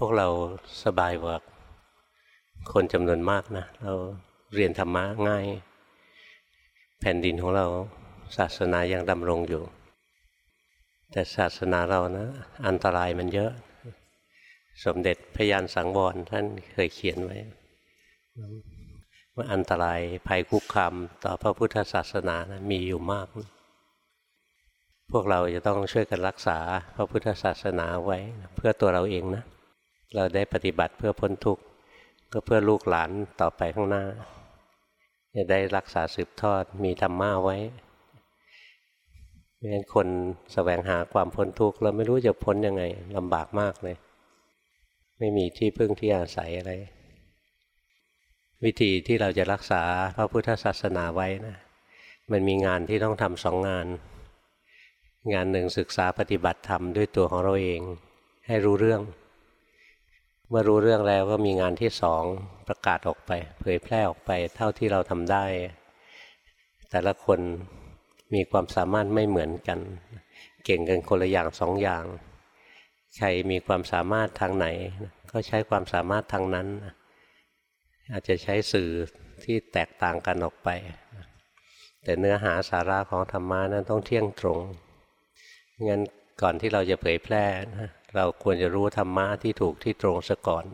พวกเราสบายกว่าคนจำนวนมากนะ เราเรียนธรรมะง่าย แผ่นดินของเราศาสนายังดำรงอยู่ แต่ศาสนาเรานะ อันตรายมันเยอะ สมเด็จพยานสังวรท่านเคยเขียนไว้ว่าอันตรายภัยคุกคามต่อพระพุทธศาสนานะมีอยู่มาก พวกเราจะต้องช่วยกันรักษาพระพุทธศาสนาไว้ เพื่อตัวเราเองนะ เราได้ปฏิบัติเพื่อพ้นทุกข์ก็เพื่อลูกหลานต่อไปข้างหน้า จะได้รักษาสืบทอดมีธรรมะไว้ไม่งั้นคนสแสวงหาความพ้นทุกข์เราไม่รู้จะพ้นยังไงลำบากมากเลย ไม่มีที่พึ่งที่อาศัยอะไร วิธีที่เราจะรักษาพระพุทธศาสนาไว้นะ มันมีงานที่ต้องทำสองงาน งานหนึ่งศึกษาปฏิบัติธรรมด้วยตัวของเราเอง ให้รู้เรื่อง เมื่อรู้เรื่องแล้วก็มีงานที่สองประกาศออกไป เผยแพร่ออกไปเท่าที่เราทำได้ แต่ละคนมีความสามารถไม่เหมือนกัน เก่งกันคนละอย่างสองอย่าง ใครมีความสามารถทางไหน ก็ใช้ความสามารถทางนั้น อาจจะใช้สื่อที่แตกต่างกันออกไป แต่เนื้อหาสาระของธรรมะนั้นต้องเที่ยงตรงงั้นก่อนที่เราจะเผยแพร่ เราควรจะรู้ธรรมะที่ถูกที่ตรงซะก่อน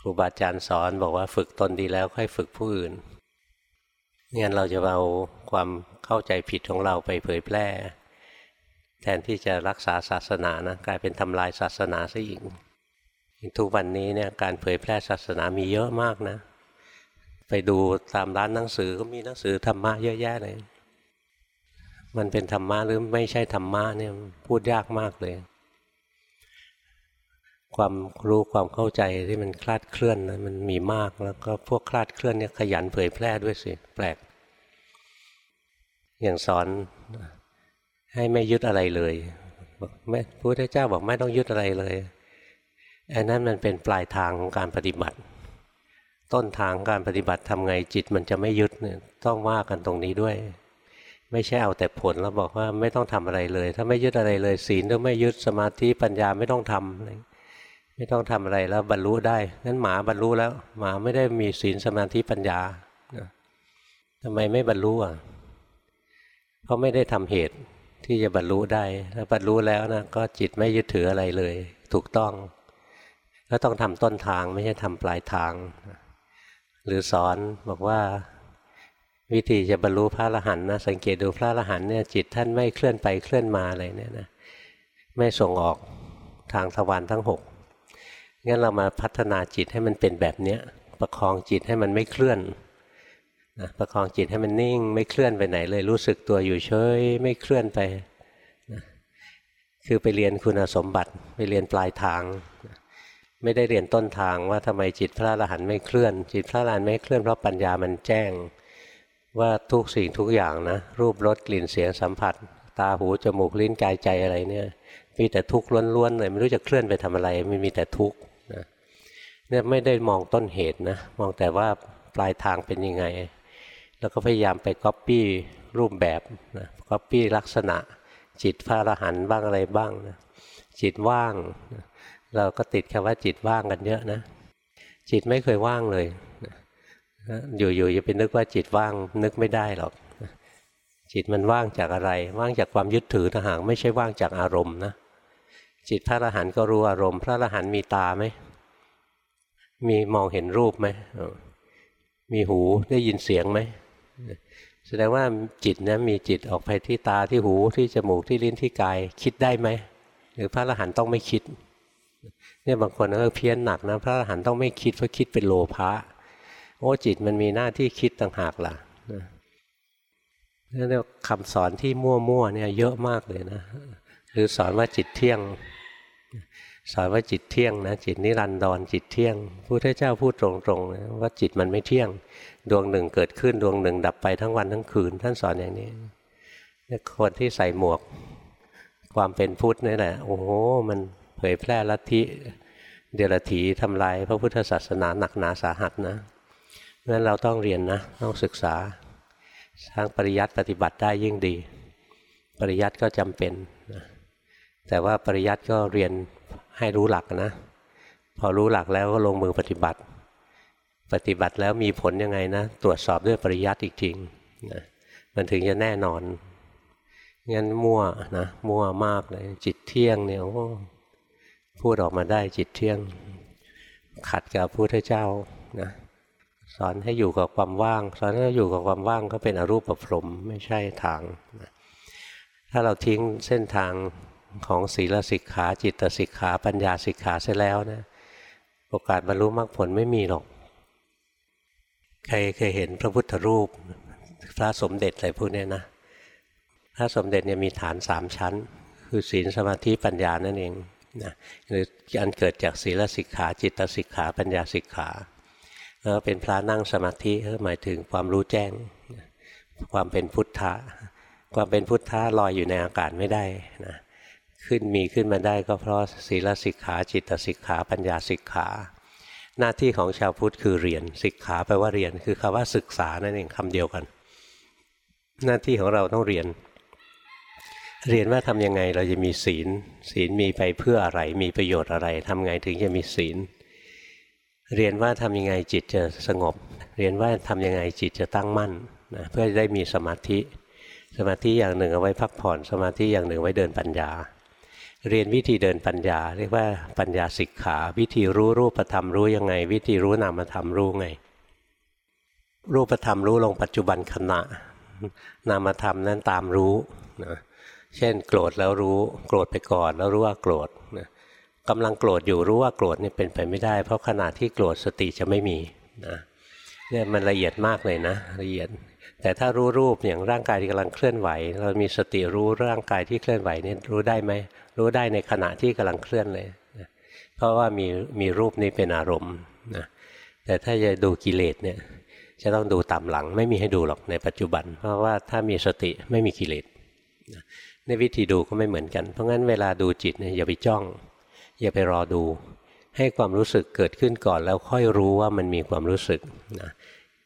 ครูบาอาจารย์สอนบอกว่าฝึกตนดีแล้วค่อยฝึกผู้อื่นงั้นเราจะเอาความเข้าใจผิดของเราไปเผยแพร่ แทนที่จะรักษาศาสนานะกลายเป็นทำลายศาสนาซะอีกทุกวันนี้เนี่ยการเผยแพร่ศาสนามีเยอะมากนะ ไปดูตามร้านหนังสือก็มีหนังสือธรรมะเยอะแยะเลย มันเป็นธรรมะหรือไม่ใช่ธรรมะเนี่ยพูดยากมากเลย ความรู้ความเข้าใจที่มันคลาดเคลื่อนนะมันมีมากแล้วก็พวกคลาดเคลื่อนเนี่ยขยันเผยแพร่ด้วยสิแปลก อย่างสอนให้ไม่ยึดอะไรเลยบอกไม่พระพุทธเจ้าบอกไม่ต้องยึดอะไรเลยอันนั้นมันเป็นปลายทางของการปฏิบัติ ต้นทางการปฏิบัติทำไงจิตมันจะไม่ยึดเนี่ยต้องว่ากันตรงนี้ด้วย ไม่ใช่เอาแต่ผลแล้วบอกว่าไม่ต้องทำอะไรเลย ถ้าไม่ยึดอะไรเลยศีลต้องไม่ยึดสมาธิปัญญาไม่ต้องทำไไม่ต้องทำอะไรแล้วบรรลุได้นั้นหมาบรรลุแล้ว หมาไม่ได้มีศีลสมาธิปัญญาทำไมไม่บรรลุอะเพราะไม่ได้ทำเหตุที่จะบรรลุได้ถ้าบรรลุแล้วนะก็จิตไม่ยึดถืออะไรเลย ถูกต้องก็ต้องทำต้นทางไม่ใช่ทำปลายทาง หรือสอนบอกว่าวิธีจะบรรลุพระอรหันต์นะสังเกตดูพระอรหันต์เนี่ยจิตท่านไม่เคลื่อนไปเคลื่อนมาอะไรเนี่ยนะไม่ส่งออกทางทวารทั้งหก งั้นเรามาพัฒนาจิตให้มันเป็นแบบเนี้ยประคองจิตให้มันไม่เคลื่อนนะประคองจิตให้มันนิ่ง ไม่เคลื่อนไปไหนเลยรู้สึกตัวอยู่เฉยไม่เคลื่อนไปนะคือไปเรียนคุณสมบัติไปเรียนปลายทางนะไม่ได้เรียนต้นทางว่าทำไมจิตพระอรหันต์ไม่เคลื่อน จิตพระอรหันต์ไม่เคลื่อนเพราะปัญญามันแจ้ง ว่าทุกสิ่งทุกอย่างนะ รูปรสกลิ่นเสียงสัมผัส ตาหูจมูกลิ้นกายใจอะไรเนี่ยมีแต่ทุกข์ล้วนๆเลยไม่รู้จะเคลื่อนไปทำอะไรไม่มีแต่ทุกข์ เนี่ยไม่ได้มองต้นเหตุนะมองแต่ว่าปลายทางเป็นยังไง แล้วก็พยายามไปก๊อปปี้รูปแบบนะก๊อปปี้ลักษณะ จิตพระอรหันต์บ้างอะไรบ้างนะจิตว่าง เราก็ติดคำว่าจิตว่างกันเยอะนะ จิตไม่เคยว่างเลยอยู่ๆจะไปนึกว่าจิตว่างนึกไม่ได้หรอกจิตมันว่างจากอะไร ว่างจากความยึดถือทหางไม่ใช่ว่างจากอารมณ์นะจิตพระอรหันต์ก็รู้อารมณ์ พระอรหันต์มีตาไหม มีมองเห็นรูปไหมมีหูได้ยินเสียงไหมแสดงว่าจิตนะมีจิตออกไปที่ตาที่หูที่จมูกที่ลิ้นที่กาย คิดได้ไหมหรือพระอรหันต์ต้องไม่คิดเนี่ยบางคนก็เพี้ยนหนักนะพระอรหันต์ต้องไม่คิดเพราะคิดเป็นโลภะโอ้จิตมันมีหน้าที่คิดต่างหากล่ะนั่นเรียกคำสอนที่มั่วๆเนี่ยเยอะมากเลยนะ หรือสอนว่าจิตเที่ยง สอนว่าจิตเที่ยงนะจิตนิรันดรจิตเที่ยงพระพุทธเจ้าพูดตรงๆว่าจิตมันไม่เที่ยง ดวงหนึ่งเกิดขึ้นดวงหนึ่ง ดับไปทั้งวันทั้งคืน ท่านสอนอย่างนี้คนที่ใส่หมวก ความเป็นพุทธนี่แหละโอ้โหมันเผยแพร่ลัทธิเดรัจฉีทำลายพระพุทธศาสนาหนักหนาสาหัสนะเราะนั้นเราต้องเรียนนะต้องศึกษาทางปริยัติปฏิบัติได้ยิ่งดี ปริยัติก็จำเป็น แต่ว่าปริยัติก็เรียน ให้รู้หลักนะ พอรู้หลักแล้วก็ลงมือปฏิบัติ ปฏิบัติแล้วมีผลยังไงนะ ตรวจสอบด้วยปริยัติอีกจริงนะมันถึงจะแน่นอนงั้นมั่วนะมั่วมากเลยจิตเที่ยงเนี่ยพูดออกมาได้จิตเที่ยง ขัดกับพระพุทธเจ้านะสอนให้อยู่กับความว่าง สอนให้อยู่กับความว่างก็เป็นอรูปประพรมไม่ใช่ทางนะถ้าเราทิ้งเส้นทาง ของศีลสิกขาจิตสิกขาปัญญาสิกขาเสียแล้วนะโอกาสบรรลุมรรคผลไม่มีหรอก ใครเคยเห็นพระพุทธรูป พระสมเด็จอะไรพวกนี้นะพระสมเด็จเนี่ยมีฐานสามชั้น คือศีลสมาธิปัญญานั่นเองนะหรืออันเกิดจากศีลสิกขา จิตสิกขา ปัญญาสิกขาแล้วเป็นพระนั่งสมาธิหมายถึงความรู้แจ้ง ความเป็นพุทธะความเป็นพุทธะลอยอยู่ในอากาศไม่ได้นะ ขึ้นมีขึ้นมาได้ก็เพราะศีลสิกขาจิตสิกขาปัญญาสิกขาหน้าที่ของชาวพุทธคือเรียนสิกขาแปลว่าเรียนคือคำว่าศึกษานั่นเองคำเดียวกัน หน้าที่ของเราต้องเรียน เรียนว่าทำยังไงเราจะมีศีล ศีลมีไปเพื่ออะไรมีประโยชน์อะไรทำไงถึงจะมีศีล เรียนว่าทำยังไงจิตจะสงบ เรียนว่าทำยังไงจิตจะตั้งมั่นนะเพื่อได้มีสมาธิ สมาธิอย่างหนึ่งเอาไว้พักผ่อน สมาธิอย่างหนึ่งไว้เดินปัญญา เรียนวิธีเดินปัญญา เรียกว่าปัญญาสิกขา วิธีรู้รูปธรรมรู้ยังไง วิธีรู้นามธรรมรู้ไง รูปธรรมรู้ลงปัจจุบันขณะ นามธรรมนั้นตามรู้นะเช่น โกรธแล้วรู้ โกรธไปก่อนแล้วรู้ว่าโกรธนะกำลังโกรธอยู่รู้ว่าโกรธนี่เป็นไปไม่ได้ เพราะขณะที่โกรธสติจะไม่มีนะเนี่ยมันละเอียดมากเลยนะละเอียด แต่ถ้ารู้รูปอย่างร่างกายที่กำลังเคลื่อนไหว เรามีสติรู้ร่างกายที่เคลื่อนไหวนี่รู้ได้ไหม รู้ได้ในขณะที่กำลังเคลื่อนเลยนะเพราะว่ามีมีรูปนี้เป็นอารมณ์นะแต่ถ้าจะดูกิเลสเนี่ยจะต้องดูตามหลังไม่มีให้ดูหรอกในปัจจุบัน เพราะว่าถ้ามีสติไม่มีกิเลสในวิธีดูก็ไม่เหมือนกัน เพราะงั้นเวลาดูจิตเนี่ยอย่าไปจ้อง อย่าไปรอดู ให้ความรู้สึกเกิดขึ้นก่อนแล้วค่อยรู้ว่ามันมีความรู้สึกนะ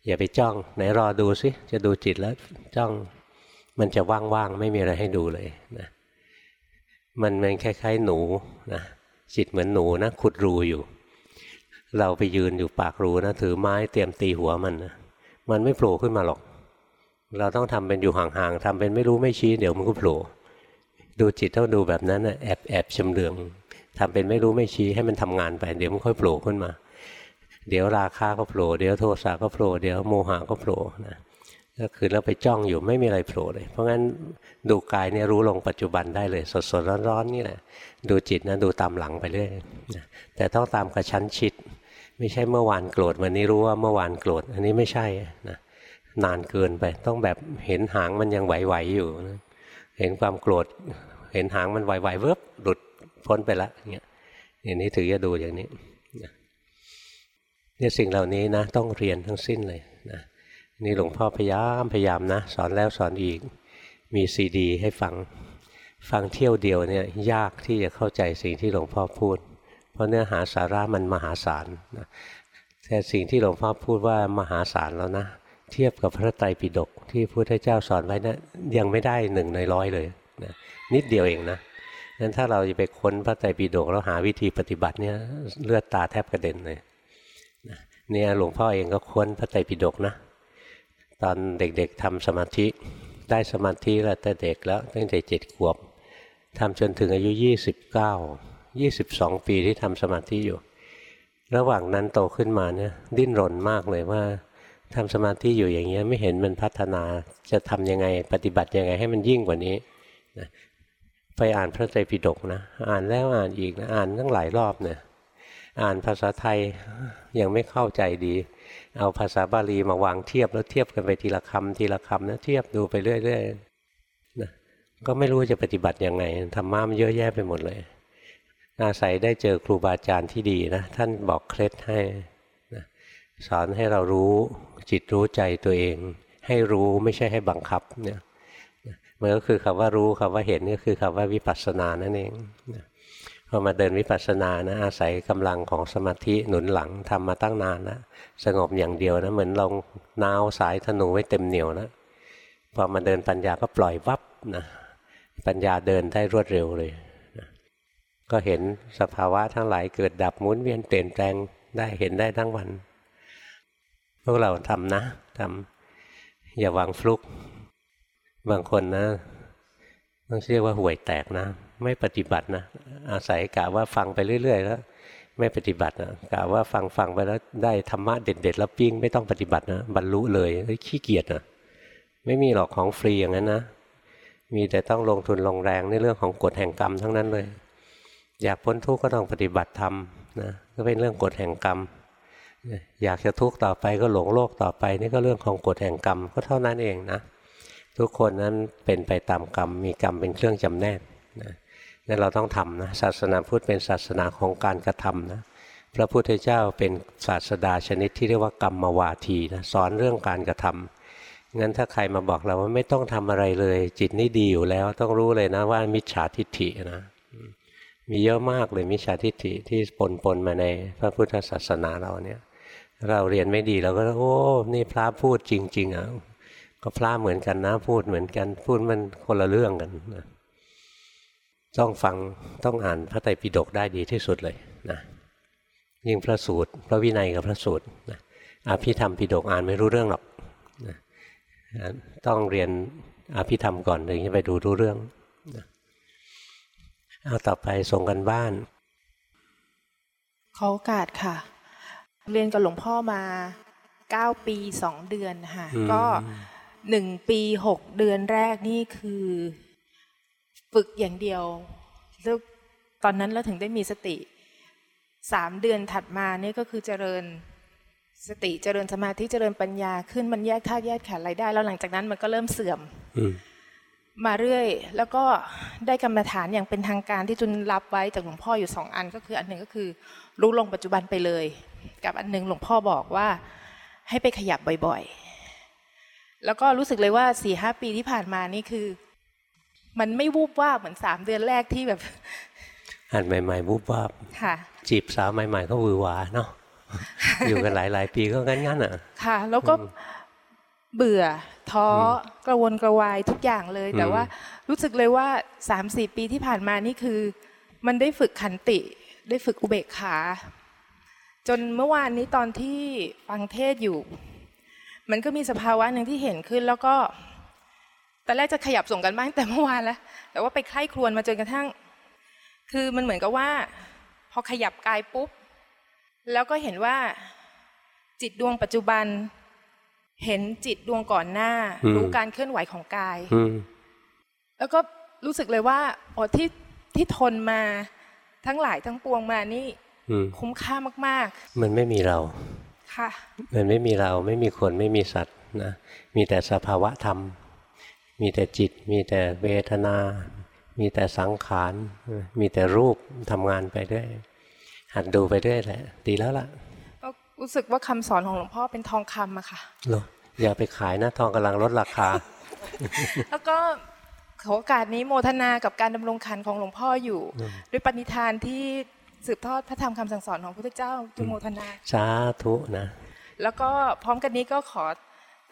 อย่าไปจ้อง ไหนรอดูสิจะดูจิตแล้วจ้องมันจะว่างๆไม่มีอะไรให้ดูเลยนะ มันมันคล้ายๆหนูนะจิตเหมือนหนูนะขุดรูอยู่ เราไปยืนอยู่ปากรูนะถือไม้เตรียมตีหัวมันนะมันไม่โผล่ขึ้นมาหรอก เราต้องทำเป็นอยู่ห่างๆทำเป็นไม่รู้ไม่ชี้เดี๋ยวมันก็โผล่ดูจิตต้องดูแบบนั้นนะแอบแอบชำเลืองทำเป็นไม่รู้ไม่ชี้ให้มันทำงานไป เดี๋ยวมันค่อยโผล่ขึ้นมา เดี๋ยวราคาก็โผล่เดี๋ยวโทสะก็โผล่เดี๋ยวโมหะก็โผล่นะ ก็คือเราไปจ้องอยู่ไม่มีอะไรโผล่เลย เพราะงั้นดูกายเนี่ยรู้ลงปัจจุบันได้เลย สดสดร้อนๆนี่แหละ ดูจิตนะดูตามหลังไปเรื่อยแต่ต้องตามกระชั้นชิด ไม่ใช่เมื่อวานโกรธวันนี้รู้ว่าเมื่อวานโกรธอันนี้ไม่ใช่นะนานเกินไป ต้องแบบเห็นหางมันยังไหวๆอยู่นะเห็นความโกรธ เห็นหางมันไหวๆเวิบหลุดพ้นไปละเนี่ยอย่างนี้ถือจะดูอย่างนี้เนี่ยสิ่งเหล่านี้นะต้องเรียนทั้งสิ้นเลยนะ นี่หลวงพ่อพยายามพยายามนะ สอนแล้วสอนอีกมีซีดีให้ฟังฟังเที่ยวเดียวเนี่ยยากที่จะเข้าใจสิ่งที่หลวงพ่อพูด เพราะเนื้อหาสาระมันมหาศาลนะแต่สิ่งที่หลวงพ่อพูดว่ามหาศาลแล้วนะ เทียบกับพระไตรปิฎกที่พระพุทธเจ้าสอนไว้นะยังไม่ได้หนึ่งในร้อยเลยนะนิดเดียวเองนะนั้นถ้าเราจะไปค้นพระไตรปิฎกแล้วหาวิธีปฏิบัติเนี่ยเลือดตาแทบกระเด็นเลยเนี่ยหลวงพ่อเองก็ค้นพระไตรปิฎกนะ ตอนเด็กๆทำสมาธิ ได้สมาธิแล้วแต่เด็กแล้วตั้งแต่เจ็ดขวบทำจนถึงอายุยี่สิบเก้ายี่สิบสองปีที่ทำสมาธิอยู่ ระหว่างนั้นโตขึ้นมาเนี่ยดิ้นรนมากเลยว่าทำสมาธิอยู่อย่างเงี้ยไม่เห็นมันพัฒนาจะทํำยังไงปฏิบัติยังไงให้มันยิ่งกว่านี้นะไปอ่านพระไตรปิฎกนะอ่านแล้วอ่านอีกนะอ่านตั้งหลายรอบเนี่ยอ่านภาษาไทยยังไม่เข้าใจดี เอาภาษาบาลีมาวางเทียบแล้วเทียบกันไปทีละคำทีละคำนะเทียบดูไปเรื่อยๆนะก็ไม่รู้จะปฏิบัติยังไงธรรมะมันเยอะแยะไปหมดเลย อาศัยได้เจอครูบาอาจารย์ที่ดีนะท่านบอกเคล็ดให้นะสอนให้เรารู้จิตรู้ใจตัวเอง ให้รู้ไม่ใช่ให้บังคับเนี่ยมันก็คือคำว่ารู้คำว่าเห็นก็คือคำว่าวิปัสสนานั่นเองนะ พอมาเดินวิปัสสนานะอาศัยกำลังของสมาธิหนุนหลังทำมาตั้งนานนะสงบอย่างเดียวนะเหมือนลงนาวสายธนูไว้เต็มเหนียวนะพอมาเดินปัญญาก็ปล่อยวับนะปัญญาเดินได้รวดเร็วเลยนะก็เห็นสภาวะทั้งหลายเกิดดับหมุนเวียนเปลี่ยนแปลงได้เห็นได้ทั้งวัน พวกเราทำนะทำอย่าวางฟลุก บางคนนะต้องเรียกว่าห่วยแตกนะ ไม่ปฏิบัตินะอาศัยกะว่าฟังไปเรื่อย ๆ แล้วไม่ปฏิบัตินะกะว่าฟังฟังไปแล้วได้ธรรมะเด็ดๆแล้วปิ้งไม่ต้องปฏิบัตินะบรรลุเลยขี้เกียจนะไม่มีหรอกของฟรีอย่างนั้นนะมีแต่ต้องลงทุนลงแรงในเรื่องของกฎแห่งกรรมทั้งนั้นเลย อยากพ้นทุกข์ก็ต้องปฏิบัติธรรมนะก็เป็นเรื่องกฎแห่งกรรม อยากจะทุกข์ต่อไปก็หลงโลกต่อไป นี่ก็เรื่องของกฎแห่งกรรมก็เท่านั้นเองนะทุกคนนั้นเป็นไปตามกรรมมีกรรมเป็นเครื่องจำแนกนะ นั่นเราต้องทำนะศาสนาพุทธเป็นศาสนาของการกระทำนะพระพุทธเจ้าเป็นศาสดาชนิดที่เรียกว่ากรรมวาทีนะสอนเรื่องการกระทำงั้นถ้าใครมาบอกเราว่าไม่ต้องทำอะไรเลย จิตนี่ดีอยู่แล้วต้องรู้เลยนะว่ามิจฉาทิฏฐินะมีเยอะมากเลยมิจฉาทิฏฐิที่ปนปนมาในพระพุทธศาสนาเราเนี่ย เราเรียนไม่ดีเราก็โอ้นี่พระพูดจริง ๆอะก็พระเหมือนกันนะพูดเหมือนกันพูดมันคนละเรื่องกันนะ ต้องฟังต้องอ่านพระไตรปิฎกได้ดีที่สุดเลยนะยิ่งพระสูตร พระวินัยกับพระสูตรนะอภิธรรมปิฎกอ่านไม่รู้เรื่องหรอกนะต้องเรียนอภิธรรมก่อนถึงจะไปดูรู้เรื่องนะเอาต่อไปส่งกันบ้านขอโอกาสค่ะ เรียนกับหลวงพ่อมาเก้าปีสองเดือนค่ะ ก็หนึ่งปีหกเดือนแรกนี่คือ ฝึกอย่างเดียวแล้วตอนนั้นเราถึงได้มีสติสามเดือนถัดมานี่ก็คือเจริญสติเจริญสมาธิเจริญปัญญาขึ้นมันแยกธาตุแยกขันธ์อะไรได้ แล้วหลังจากนั้นมันก็เริ่มเสื่อมมาเรื่อย แล้วก็ได้กรรมฐานอย่างเป็นทางการที่จุนรับไว้จากหลวงพ่ออยู่สองอันก็คือ อันหนึ่งก็คือรู้ลงปัจจุบันไปเลย กับอันหนึ่งหลวงพ่อบอกว่าให้ไปขยับบ่อยๆ แล้วก็รู้สึกเลยว่าสี่ห้าปีที่ผ่านมานี่คือ มันไม่วูบว่าเหมือนสามเดือนแรกที่แบบหันใหม่ ๆ วูบว่าค่ะ จีบสาวใหม่ ๆ ก็วือหวาเนาะอยู่กันหลาย ๆ ปีก็งั้นๆอะ ค่ะ แล้วก็เบื่อท้อกระวนกระวายทุกอย่างเลย แต่ว่ารู้สึกเลยว่าสามสี่ปีที่ผ่านมานี่คือ มันได้ฝึกขันติ ได้ฝึกอุเบกขา จนเมื่อวานนี้ตอนที่ฟังเทศอยู่ มันก็มีสภาวะหนึ่งที่เห็นขึ้นแล้วก็ ตอนแรกจะขยับส่งกันบ้างแต่เมื่อวานแล้วแต่ว่าไปไข้ครวนมาจนกระทั่ง คือมันเหมือนกับว่า พอขยับกายปุ๊บ แล้วก็เห็นว่า จิตดวงปัจจุบัน เห็นจิตดวงก่อนหน้า รู้การเคลื่อนไหวของกายแล้วก็รู้สึกเลยว่าอ๋อที่ที่ทนมาทั้งหลายทั้งปวงมานี่คุ้มค่ามาก ๆ มันไม่มีเราค่ะมันไม่มีเราไม่มีคนไม่มีสัตว์นะมีแต่สภาวะธรรม มีแต่จิต มีแต่เวทนา มีแต่สังขาร มีแต่รูปทำงานไปด้วย หัดดูไปด้วยแหละดีแล้วล่ะรู้สึกว่าคำสอนของหลวงพ่อเป็นทองคำอะค่ะเหรออย่าไปขายนะทองกำลังลดราคา แล้วก็ขอโอกาสนี้โมทนากับการดำรงขันของหลวงพ่ออยู่ ด้วยปณิธานที่สืบทอดพระธรรมคำสั่งสอนของพระพุทธเจ้าจุโมทนา สาธุนะ แล้วก็พร้อมกันนี้ก็ขอ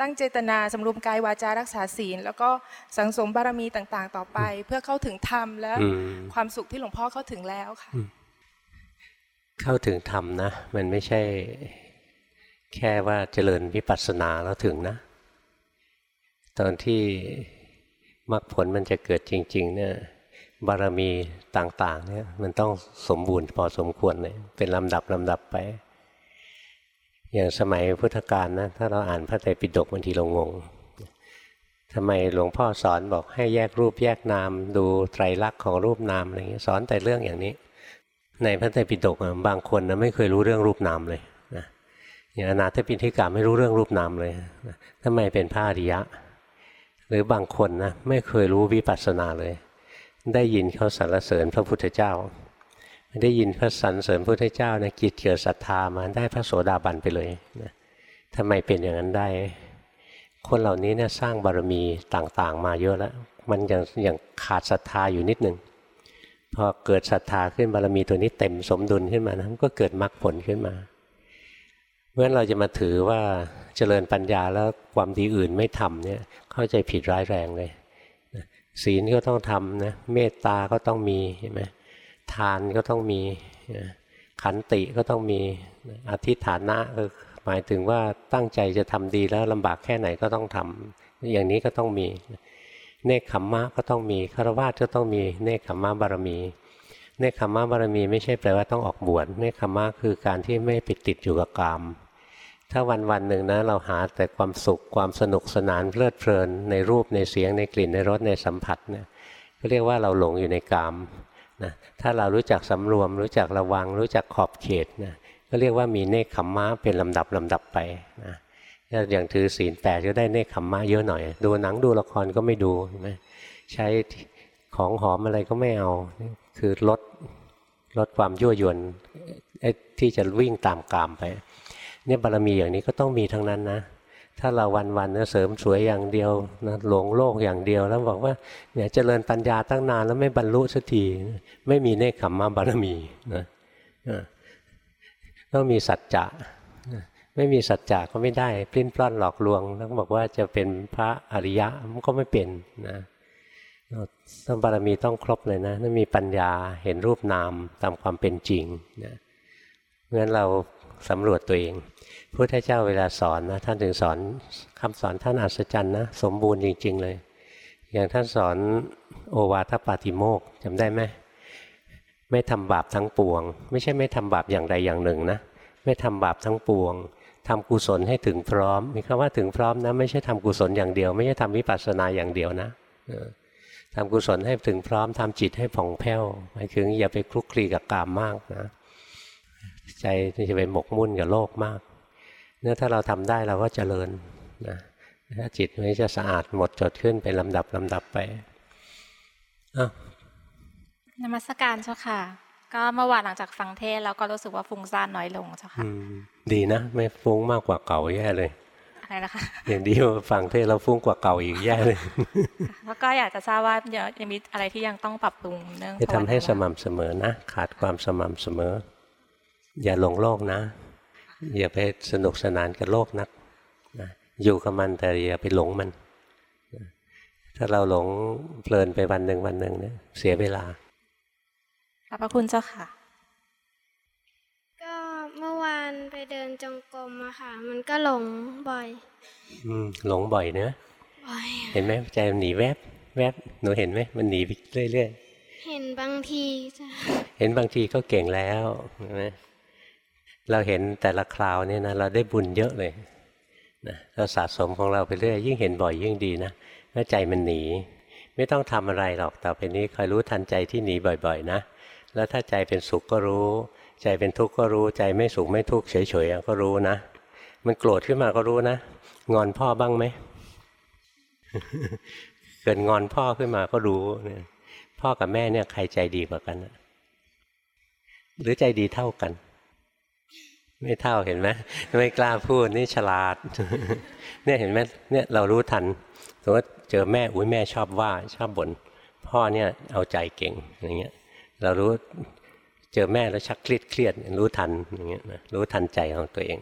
ตั้งเจตนาสำรวมกายวาจารักษาศีล แล้วก็สังสมบารมีต่างๆ ต่อไป เพื่อเข้าถึงธรรมและความสุขที่หลวงพ่อเข้าถึงแล้วค่ะ เข้าถึงธรรมนะ มันไม่ใช่ แค่ว่าเจริญวิปัสสนาแล้วถึงนะ ตอนที่มรรคผลมันจะเกิดจริง ๆ เนี่ย บารมีต่าง ๆ เนี่ย มันต้องสมบูรณ์พอสมควรเลยเป็นลำดับลำดับไป อย่างสมัยพุทธกาลนะถ้าเราอ่านพระไตรปิฎกบางทีเรางงทำไมหลวงพ่อสอนบอกให้แยกรูปแยกนาม ดูไตรลักษณ์ของรูปนามอะไรเงี้ยสอนแต่เรื่องอย่างนี้ ในพระไตรปิฎกบางคนนะไม่เคยรู้เรื่องรูปนามเลยนะอย่างอนาถปิณฑิกาไม่รู้เรื่องรูปนามเลยนะทำไมเป็นพระอริยะ หรือบางคนนะไม่เคยรู้วิปัสสนาเลย ได้ยินเขาสรรเสริญพระพุทธเจ้า ได้ยินพระสรรเสริญพระพุทธเจ้านะจิตเกิดศรัทธามาได้พระโสดาบันไปเลยนะทำไมเป็นอย่างนั้นได้ คนเหล่านี้เนี่ยสร้างบารมีต่างๆ มาเยอะแล้ว มันยังยังขาดศรัทธาอยู่นิดหนึ่งพอเกิดศรัทธาขึ้นบารมีตัวนี้เต็มสมดุลขึ้นมานะก็เกิดมรรคผลขึ้นมาเพราะฉะนั้นเราจะมาถือว่าเจริญปัญญาแล้วความดีอื่นไม่ทำเนี่ยเข้าใจผิดร้ายแรงเลยศีลก็ต้องทำนะเมตตาก็ต้องมีเห็นไหม ทานก็ต้องมีขันติก็ต้องมีอธิฐานะหมายถึงว่าตั้งใจจะทำดีแล้วลำบากแค่ไหนก็ต้องทำอย่างนี้ก็ต้องมี เนคขมมะก็ต้องมีคารวะก็ต้องมีเนคขมมะบารมีเนคขมมะบารมีไม่ใช่แปลว่าต้องออกบวชเนคขมมะคือการที่ไม่ไปติดอยู่กับกาม ถ้าวันวันหนึ่งนะเราหาแต่ความสุขความสนุกสนานเพลิดเพลินในรูปในเสียงในกลิ่นในรสในสัมผัสเนี่ยก็เรียกว่าเราหลงอยู่ในกาม นะถ้าเรารู้จักสำรวม รู้จักระวัง รู้จักขอบเขตนะก็เรียกว่ามีเนคขมมะเป็นลำดับลำดับไปนะอย่างถือศีลแปดก็ได้เนคขมมะเยอะหน่อย ดูหนังดูละครก็ไม่ดูนะใช้ของหอมอะไรก็ไม่เอา คือลดลดความยั่วยวนที่จะวิ่งตามกามไปเนี่ยบารมีอย่างนี้ก็ต้องมีทั้งนั้นนะ ถ้าเราวันวันนะเสริมสวยอย่างเดียวนะหลงโลกอย่างเดียว แล้วบอกว่าเนี่ยเจริญปัญญาตั้งนานแล้วไม่บรรลุสักทีไม่มีเนคขมมะบารมีนะต้องมีสัจจะไม่มีสัจจะก็ไม่ได้ปลิ้นปล้อนหลอกลวงต้องบอกว่าจะเป็นพระอริยะมันก็ไม่เป็นนะต้องบารมีต้องครบเลยนะต้องมีปัญญาเห็นรูปนามตามความเป็นจริงนะงั้นเราสำรวจตัวเอง พระพุทธเจ้าเวลาสอนนะท่านถึงสอนคำสอนท่านอัศจรรย์นะสมบูรณ์จริง ๆ เลย อย่างท่านสอนโอวาทปาติโมกจำได้ไหมไม่ทำบาปทั้งปวง ไม่ใช่ไม่ทำบาปอย่างใดอย่างหนึ่งนะไม่ทำบาปทั้งปวงทำกุศลให้ถึงพร้อม มีคำว่าถึงพร้อมนะไม่ใช่ทำกุศลอย่างเดียว ไม่ใช่ทำวิปัสสนาอย่างเดียวนะทำกุศลให้ถึงพร้อมทำจิตให้ผ่องแผ้วหมายถึงอย่าไปคลุกคลีกับกามมากนะ ใจจะไปหมกมุ่นกับโลกมาก เนี่ยถ้าเราทำได้เราก็เจริญนะถ้าจิตมันจะสะอาดหมดจดขึ้นเป็นลำดับลำดับไปอ้าวนมัสการเจ้าค่ะ ก็เมื่อวานหลังจากฟังเทศแล้วก็รู้สึกว่าฟุ้งซ่านน้อยลงเจ้าค่ะดีนะ ไม่ฟุ้งมากกว่าเก่าแย่เลยอะไรนะคะอย่างดีฟังเทศแล้วฟุ้งกว่าเก่าอีกแย่เลยแล้วก็อยากจะทราบว่ายังมีอะไรที่ยังต้องปรับปรุงเรื่องจะทำให้สม่ำเสมอนะขาดความสม่ำเสมอ อย่าหลงโลกนะ อย่าไปสนุกสนานกับโลกนักนะอยู่กับมันแต่อย่าไปหลงมัน ถ้าเราหลงเพลินไปวันหนึ่งวันหนึ่งเนี่ยเสียเวลาขอบพระคุณเจ้าค่ะเมื่อวานไปเดินจงกรมอะค่ะ มันก็หลงบ่อย อืมหลงบ่อยเนอะบ่อยเห็นไหมใจมันหนีแวบ แวบหนูเห็นไหมมันหนีไปเรื่อยๆเห็นบางทีจ้ะเห็นบางทีก็เก่งแล้วเห็นไหม เราเห็นแต่ละคราวเนี่ยนะเราได้บุญเยอะเลยนะเราสะสมของเราไปเรื่อยยิ่งเห็นบ่อยยิ่งดีนะเมื่อใจมันหนี ไม่ต้องทำอะไรหรอกต่อไปนี้คอยรู้ทันใจที่หนีบ่อยๆนะ แล้วถ้าใจเป็นสุขก็รู้ ใจเป็นทุกข์ก็รู้ใจไม่สุขไม่ทุกข์เฉยๆก็รู้นะ มันโกรธขึ้นมาก็รู้นะ งอนพ่อบ้างไหมเกิดงอนพ่อขึ้นมาก็รู้เนี่ยพ่อกับแม่เนี่ยใครใจดีกว่ากัน หรือใจดีเท่ากัน ไม่เท่าเห็นไหมไม่กล้าพูดนี่ฉลาด เนี่ยเห็นไหมเนี่ยเรารู้ทันสมมติเจอแม่อุ้ยแม่ชอบว่าชอบบ่นพ่อเนี่ยเอาใจเก่งอย่างเงี้ย เรารู้เจอแม่แล้วชักเครียดเครียดรู้ทันอย่างเงี้ยนะรู้ทันใจของตัวเอง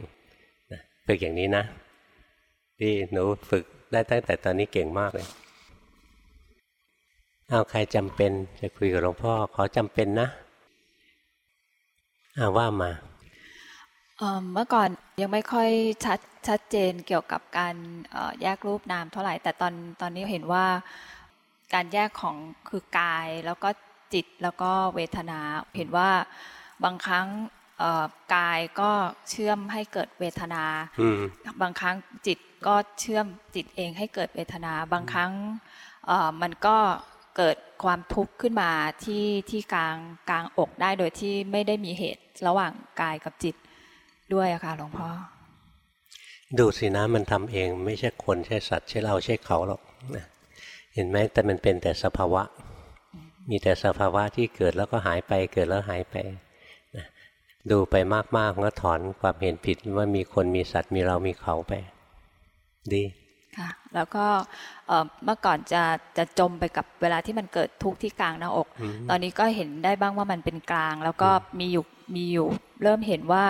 นะฝึกอย่างนี้นะที่หนูฝึกได้ตั้งแต่ตอนนี้เก่งมากเลยเอาใครจำเป็นจะคุยกับหลวงพ่อขอจำเป็นนะอาว่ามา เมื่อก่อนยังไม่ค่อยชัดชัดเจนเกี่ยวกับการแยกรูปนามเท่าไหร่ แต่ตอนตอนนี้เห็นว่าการแยกของคือกายแล้วก็จิตแล้วก็เวทนา เห็นว่าบางครั้งกายก็เชื่อมให้เกิดเวทนา บางครั้งจิตก็เชื่อมจิตเองให้เกิดเวทนา บางครั้งมันก็เกิดความทุกข์ขึ้นมาที่ที่กลางกลางอกได้โดยที่ไม่ได้มีเหตุระหว่างกายกับจิต ด้วยอะค่ะหลวงพ่อ ดูสินะมันทำเอง ไม่ใช่คนใช่สัตว์ใช่เราใช่เขาหรอกเห็นไหมแต่มันเป็นแต่สภาวะ มีแต่สภาวะที่เกิดแล้วก็หายไปเกิดแล้วหายไปนะดูไปมากๆก็ถอนความเห็นผิดว่ามีคนมีสัตว์มีเรามีเขาไป ดี ค่ะแล้วก็เมื่อก่อนจะจะจมไปกับเวลาที่มันเกิดทุกข์ที่กลางหน้าอก ตอนนี้ก็เห็นได้บ้างว่ามันเป็นกลาง แล้วก็มีอยู่มีอยู่เริ่มเห็นว่า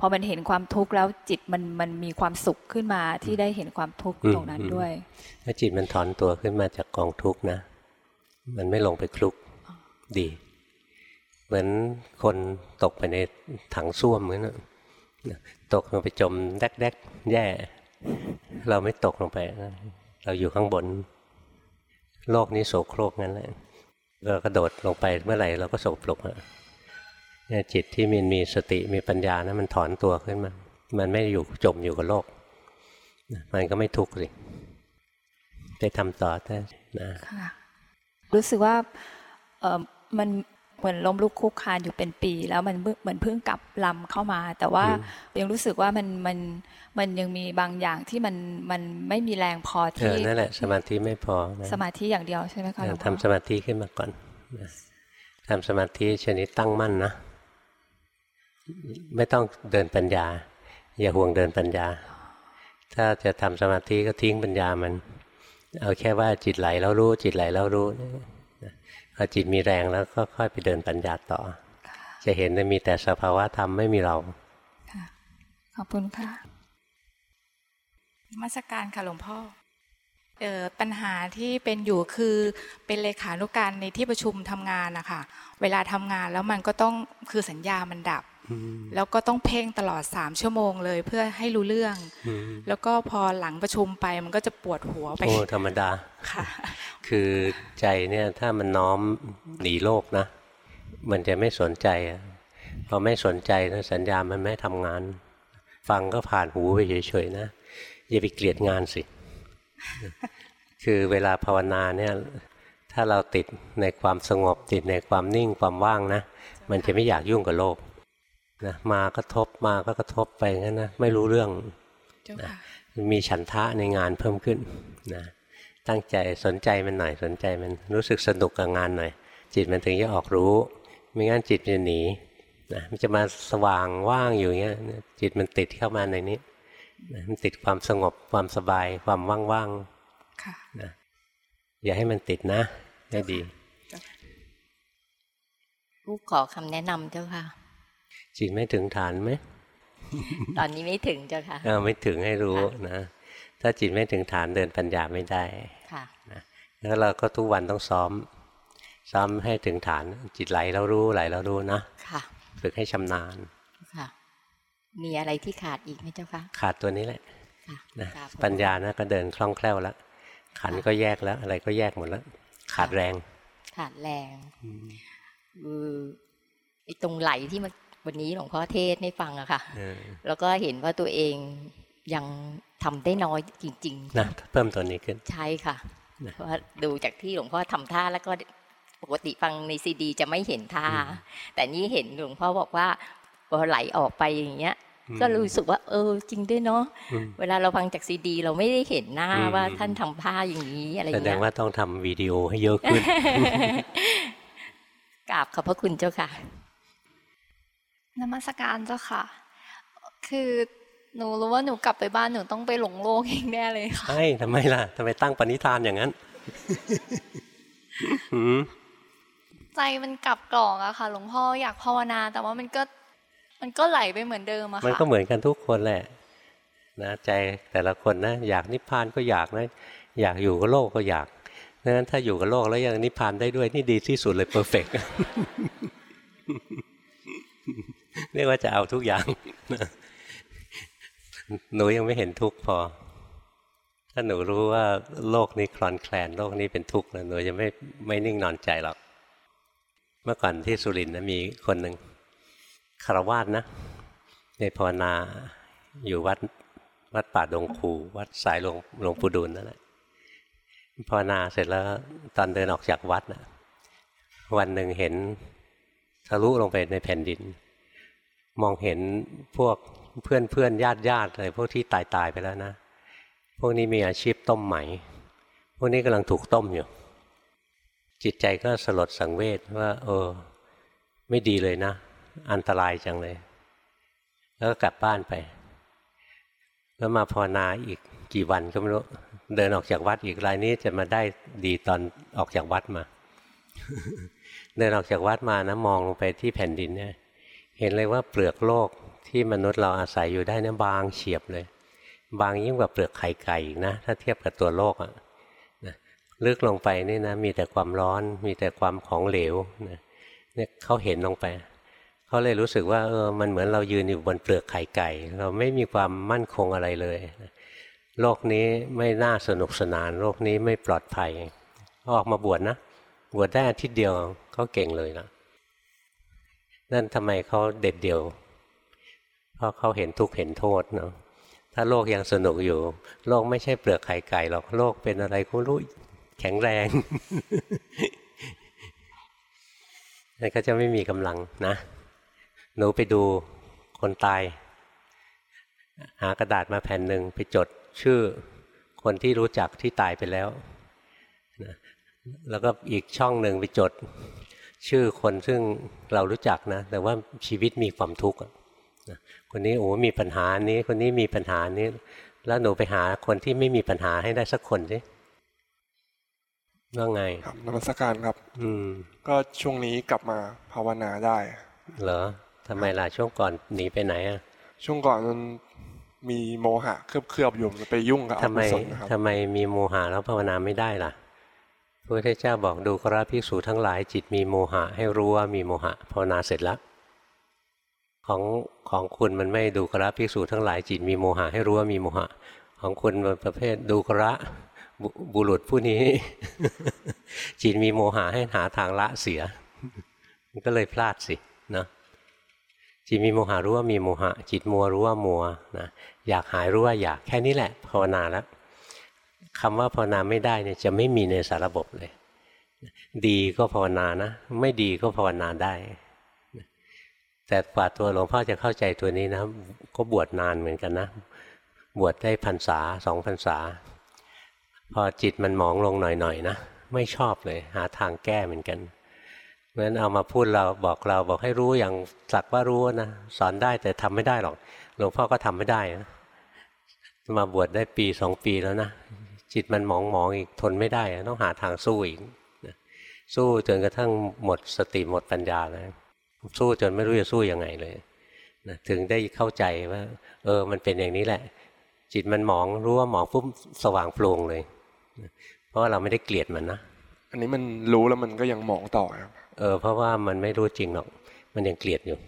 พอมันเห็นความทุกข์แล้วจิตมันมันมีความสุขขึ้นมาที่ได้เห็นความทุกข์ตรงนั้นด้วยถ้าจิตมันถอนตัวขึ้นมาจากกองทุกข์นะ มันไม่ลงไปคลุกดี เหมือนคนตกไปในถังส้วมเหมือนนตกลงไปจมแดกแดกแย่ เราไม่ตกลงไป เราอยู่ข้างบน โลกนี้โสโครกงั้นแหละเรากระโดดลงไปเมื่อไหร่เราก็โสกปรกอะจิตที่มันมีสติมีปัญญานะมันถอนตัวขึ้นมา มันไม่อยู่จมอยู่กับโลก มันก็ไม่ทุกข์สิไปทำต่อได้นะรู้สึกว่ามัน เหมือนล้มลุกคุกคานอยู่เป็นปี แล้วมันเหมือนเพิ่งกลับลำเข้ามา แต่ว่ายังรู้สึกว่ามันมันมันยังมีบางอย่างที่มันมันไม่มีแรงพอที่นั่นแหละสมาธิไม่พอสมาธิอย่างเดียวใช่ไหมคะทำสมาธิขึ้นมาก่อนทำสมาธิชนิดตั้งมั่นนะ ไม่ต้องเดินปัญญา อย่าห่วงเดินปัญญา ถ้าจะทำสมาธิก็ทิ้งปัญญามัน เอาแค่ว่าจิตไหลแล้วรู้จิตไหลแล้วรู้ พอจิตมีแรงแล้วก็ค่อยไปเดินปัญญาต่อ จะเห็นว่ามีแต่สภาวะธรรมไม่มีเราขอบคุณค่ะมาสการค่ะหลวงพ่อเออปัญหาที่เป็นอยู่คือเป็นเลขานุการในที่ประชุมทำงานนะคะเวลาทำงานแล้วมันก็ต้องคือสัญญามันดับ แล้วก็ต้องเพ่งตลอดสามชั่วโมงเลยเพื่อให้รู้เรื่อง แล้วก็พอหลังประชุมไปมันก็จะปวดหัวไปโอ้ธรรมดาค่ะคือใจเนี่ยถ้ามันน้อมหนีโลกนะ มันจะไม่สนใจพอไม่สนใจนะสัญญามันไม่ทำงาน ฟังก็ผ่านหูไปเฉยๆนะ อย่าไปเกลียดงานสิ คือเวลาภาวนาเนี่ยถ้าเราติดในความสงบติดในความนิ่งความว่างนะ มันจะไม่อยากยุ่งกับโลก นะมากระทบมาก็กระทบไปงั้นนะไม่รู้เรื่องนะมีฉันทะในงานเพิ่มขึ้นนะตั้งใจสนใจมันหน่อยสนใจมันรู้สึกสนุกกับงานหน่อย จิตมันถึงจะออกรู้ ไม่งั้นจิตจะหนีนะมันจะมาสว่างว่างอยู่เงี้ยจิตมันติดเข้ามาในนี้มันติดความสงบความสบายความว่างๆนะอย่าให้มันติดนะได้ดีลูกขอคำแนะนำเจ้าค่ะ จิตไม่ถึงฐานไหมตอนนี้ไม่ถึงเจ้าค่ะเออไม่ถึงให้รู้นะถ้าจิตไม่ถึงฐานเดินปัญญาไม่ได้ค่ะนะแล้วเราก็ทุกวันต้องซ้อม ซ้อมให้ถึงฐานจิตไหลแล้วรู้ไหลแล้วรู้นะค่ะ ฝึกให้ชำนาญค่ะ มีอะไรที่ขาดอีกไหมเจ้าคะขาดตัวนี้แหละนะปัญญานะก็เดินคล่องแคล่วแล้วขันก็แยกแล้ว อะไรก็แยกหมดแล้ว ขาดแรง ขาดแรงอือไอ้ตรงไหลที่มัน วันนี้หลวงพ่อเทศให้ฟังอะค่ะแล้วก็เห็นว่าตัวเองยังทำได้น้อยจริง ๆ นะเพิ่มตัวนี้ขึ้นใช่ค่ะเพราะดูจากที่หลวงพ่อทำท่าแล้วก็ปกติฟังในซีดี จะไม่เห็นท่า แต่นี้เห็นหลวงพ่อบอกว่าพอไหลออกไปอย่างเงี้ย ก็รู้สึกว่า เออ จริงด้วยเนาะเวลาเราฟังจากซีดี เราไม่ได้เห็นหน้าว่าท่านทำผ้าอย่างนี้อะไรอย่างเงี้ยแสดงว่าต้องทำวิดีโอให้เยอะขึ้นกราบขอบพระคุณเจ้าค่ะ นมัสการเจ้าค่ะ คือหนูรู้ว่าหนูกลับไปบ้านหนูต้องไปหลงโลกเองแน่เลยค่ะใช่ทำไมล่ะทำไมตั้งปณิธานอย่างนั้นใจมันกลับกล่องอะค่ะ หลวงพ่ออยากภาวนา แต่ว่ามันก็มันก็ไหลไปเหมือนเดิมอะค่ะมันก็เหมือนกันทุกคนแหละนะใจแต่ละคนนะอยากนิพพานก็อยากนะอยากอยู่กับโลกก็อยากดังนั้นถ้าอยู่กับโลกแล้วยังนิพพานได้ด้วยนี่ดีที่สุดเลยเพอร์เฟกต์ เรียกว่าจะเอาทุกอย่าง หนูยังไม่เห็นทุกพอ ถ้าหนูรู้ว่าโลกนี้คลอนแคลน โลกนี้เป็นทุกข์แล้วหนูจะไม่ไม่นิ่งนอนใจหรอก เมื่อก่อนที่สุรินทร์นะมีคนหนึ่งคารวาสนะในภาวนาอยู่วัดวัดป่าดงคูวัดสายหลวงหลวงปู่ดูลนั่นแหละภาวนาเสร็จแล้วตอนเดินออกจากวัดนะวันหนึ่งเห็นทะลุลงไปในแผ่นดิน มองเห็นพวกเพื่อนเพื่อนญาติญาติอะไรพวกที่ตายตายไปแล้วนะ พวกนี้มีอาชีพต้มไหม พวกนี้กำลังถูกต้มอยู่ จิตใจก็สลดสังเวชว่า เออ ไม่ดีเลยนะ อันตรายจังเลย แล้วก็กลับบ้านไป แล้วมาภาวนาอีกกี่วันก็ไม่รู้ เดินออกจากวัดอีกรายนี้จะมาได้ดีตอนออกจากวัดมา เดินออกจากวัดมานะมองลงไปที่แผ่นดินเนี่ย เห็นเลยว่าเปลือกโลกที่มนุษย์เราอาศัยอยู่ได้นะบางเฉียบเลย บางยิ่งกว่าเปลือกไข่ไก่นะ ถ้าเทียบกับตัวโลกอะนะลึกลงไปนี่นะ มีแต่ความร้อน มีแต่ความของเหลวนะเนี่ยเขาเห็นลงไปเขาเลยรู้สึกว่าเออมันเหมือนเรายืนอยู่บนเปลือกไข่ไก่ เราไม่มีความมั่นคงอะไรเลยโลกนี้ไม่น่าสนุกสนาน โลกนี้ไม่ปลอดภัยออกมาบวชนะ บวชได้อาทิตย์เดียวเขาเก่งเลยนะ นั่นทำไมเขาเด็ดเดี่ยว เพราะเขาเห็นทุกข์เห็นโทษเนาะถ้าโลกยังสนุกอยู่ โลกไม่ใช่เปลือกไข่ไก่หรอกโลกเป็นอะไรก็รู้แข็งแรงนั่นก็จะไม่มีกำลังนะ หนูไปดูคนตาย หากระดาษมาแผ่นหนึ่งไปจดชื่อคนที่รู้จักที่ตายไปแล้ว แล้วก็อีกช่องหนึ่งไปจด ชื่อคนซึ่งเรารู้จักนะ แต่ว่าชีวิตมีความทุกข์คนนี้โอ้มีปัญหานี้ คนนี้มีปัญหานี้ แล้วหนูไปหาคนที่ไม่มีปัญหาให้ได้สักคนสิว่าไงครับนมัสการครับ อืม ก็ช่วงนี้กลับมาภาวนาได้ เหรอทำไมล่ะช่วงก่อนหนีไปไหนอะ ช่วงก่อนมันมีโมหะเคลือบเคลือบๆอยู่มันไปยุ่งกับอกทำไมุศลนะครับทำไมมีโมหะแล้วภาวนาไม่ได้ล่ะ พระพุทธเจ้าบอกดูกราภิกษุทั้งหลายจิตมีโมหะ ให้รู้ว่ามีโมหะภาวนาเสร็จแล้วของของคุณมันไม่ดูกราภิกษุทั้งหลายจิตมีโมหะให้รู้ว่ามีโมหะ ของคุณมันประเภทดูกระบุบุรุษผู้นี้ จิตมีโมหะให้หาทางละเสีย มันก็เลยพลาดสินะจิตมีโมหะรู้ว่ามีโมหะ จิตมัวรู้ว่ามัวนะอยากหายรู้ว่าอยากแค่นี้แหละภาวนาแล้ว คำว่าภาวนาไม่ได้เนี่ยจะไม่มีในสารระบบเลย ดีก็ภาวนานะ ไม่ดีก็ภาวนาได้ แต่กว่าตัวหลวงพ่อจะเข้าใจตัวนี้นะ ก็บวชนานเหมือนกันนะ บวชได้พรรษาสองพรรษา พอจิตมันหมองลงหน่อยๆนะ ไม่ชอบเลย หาทางแก้เหมือนกันเพราะฉะนั้นเอามาพูดเราบอกเราบอกให้รู้อย่างสักว่ารู้นะสอนได้แต่ทำไม่ได้หรอก หลวงพ่อก็ทำไม่ได้นะมาบวชได้ปีสองปีแล้วนะ จิตมันหมองหมองอีกทนไม่ได้ต้องหาทางสู้อีกสู้จนกระทั่งหมดสติหมดปัญญาแล้วสู้จนไม่รู้จะสู้ยังไงเลยนะถึงได้เข้าใจว่า เออมันเป็นอย่างนี้แหละ จิตมันหมองรู้ว่าหมองปุ๊บสว่างโปร่งเลย เพราะว่าเราไม่ได้เกลียดมันนะอันนี้มันรู้แล้วมันก็ยังมองต่อครับเออเพราะว่ามันไม่รู้จริงหรอก มันยังเกลียดอยู่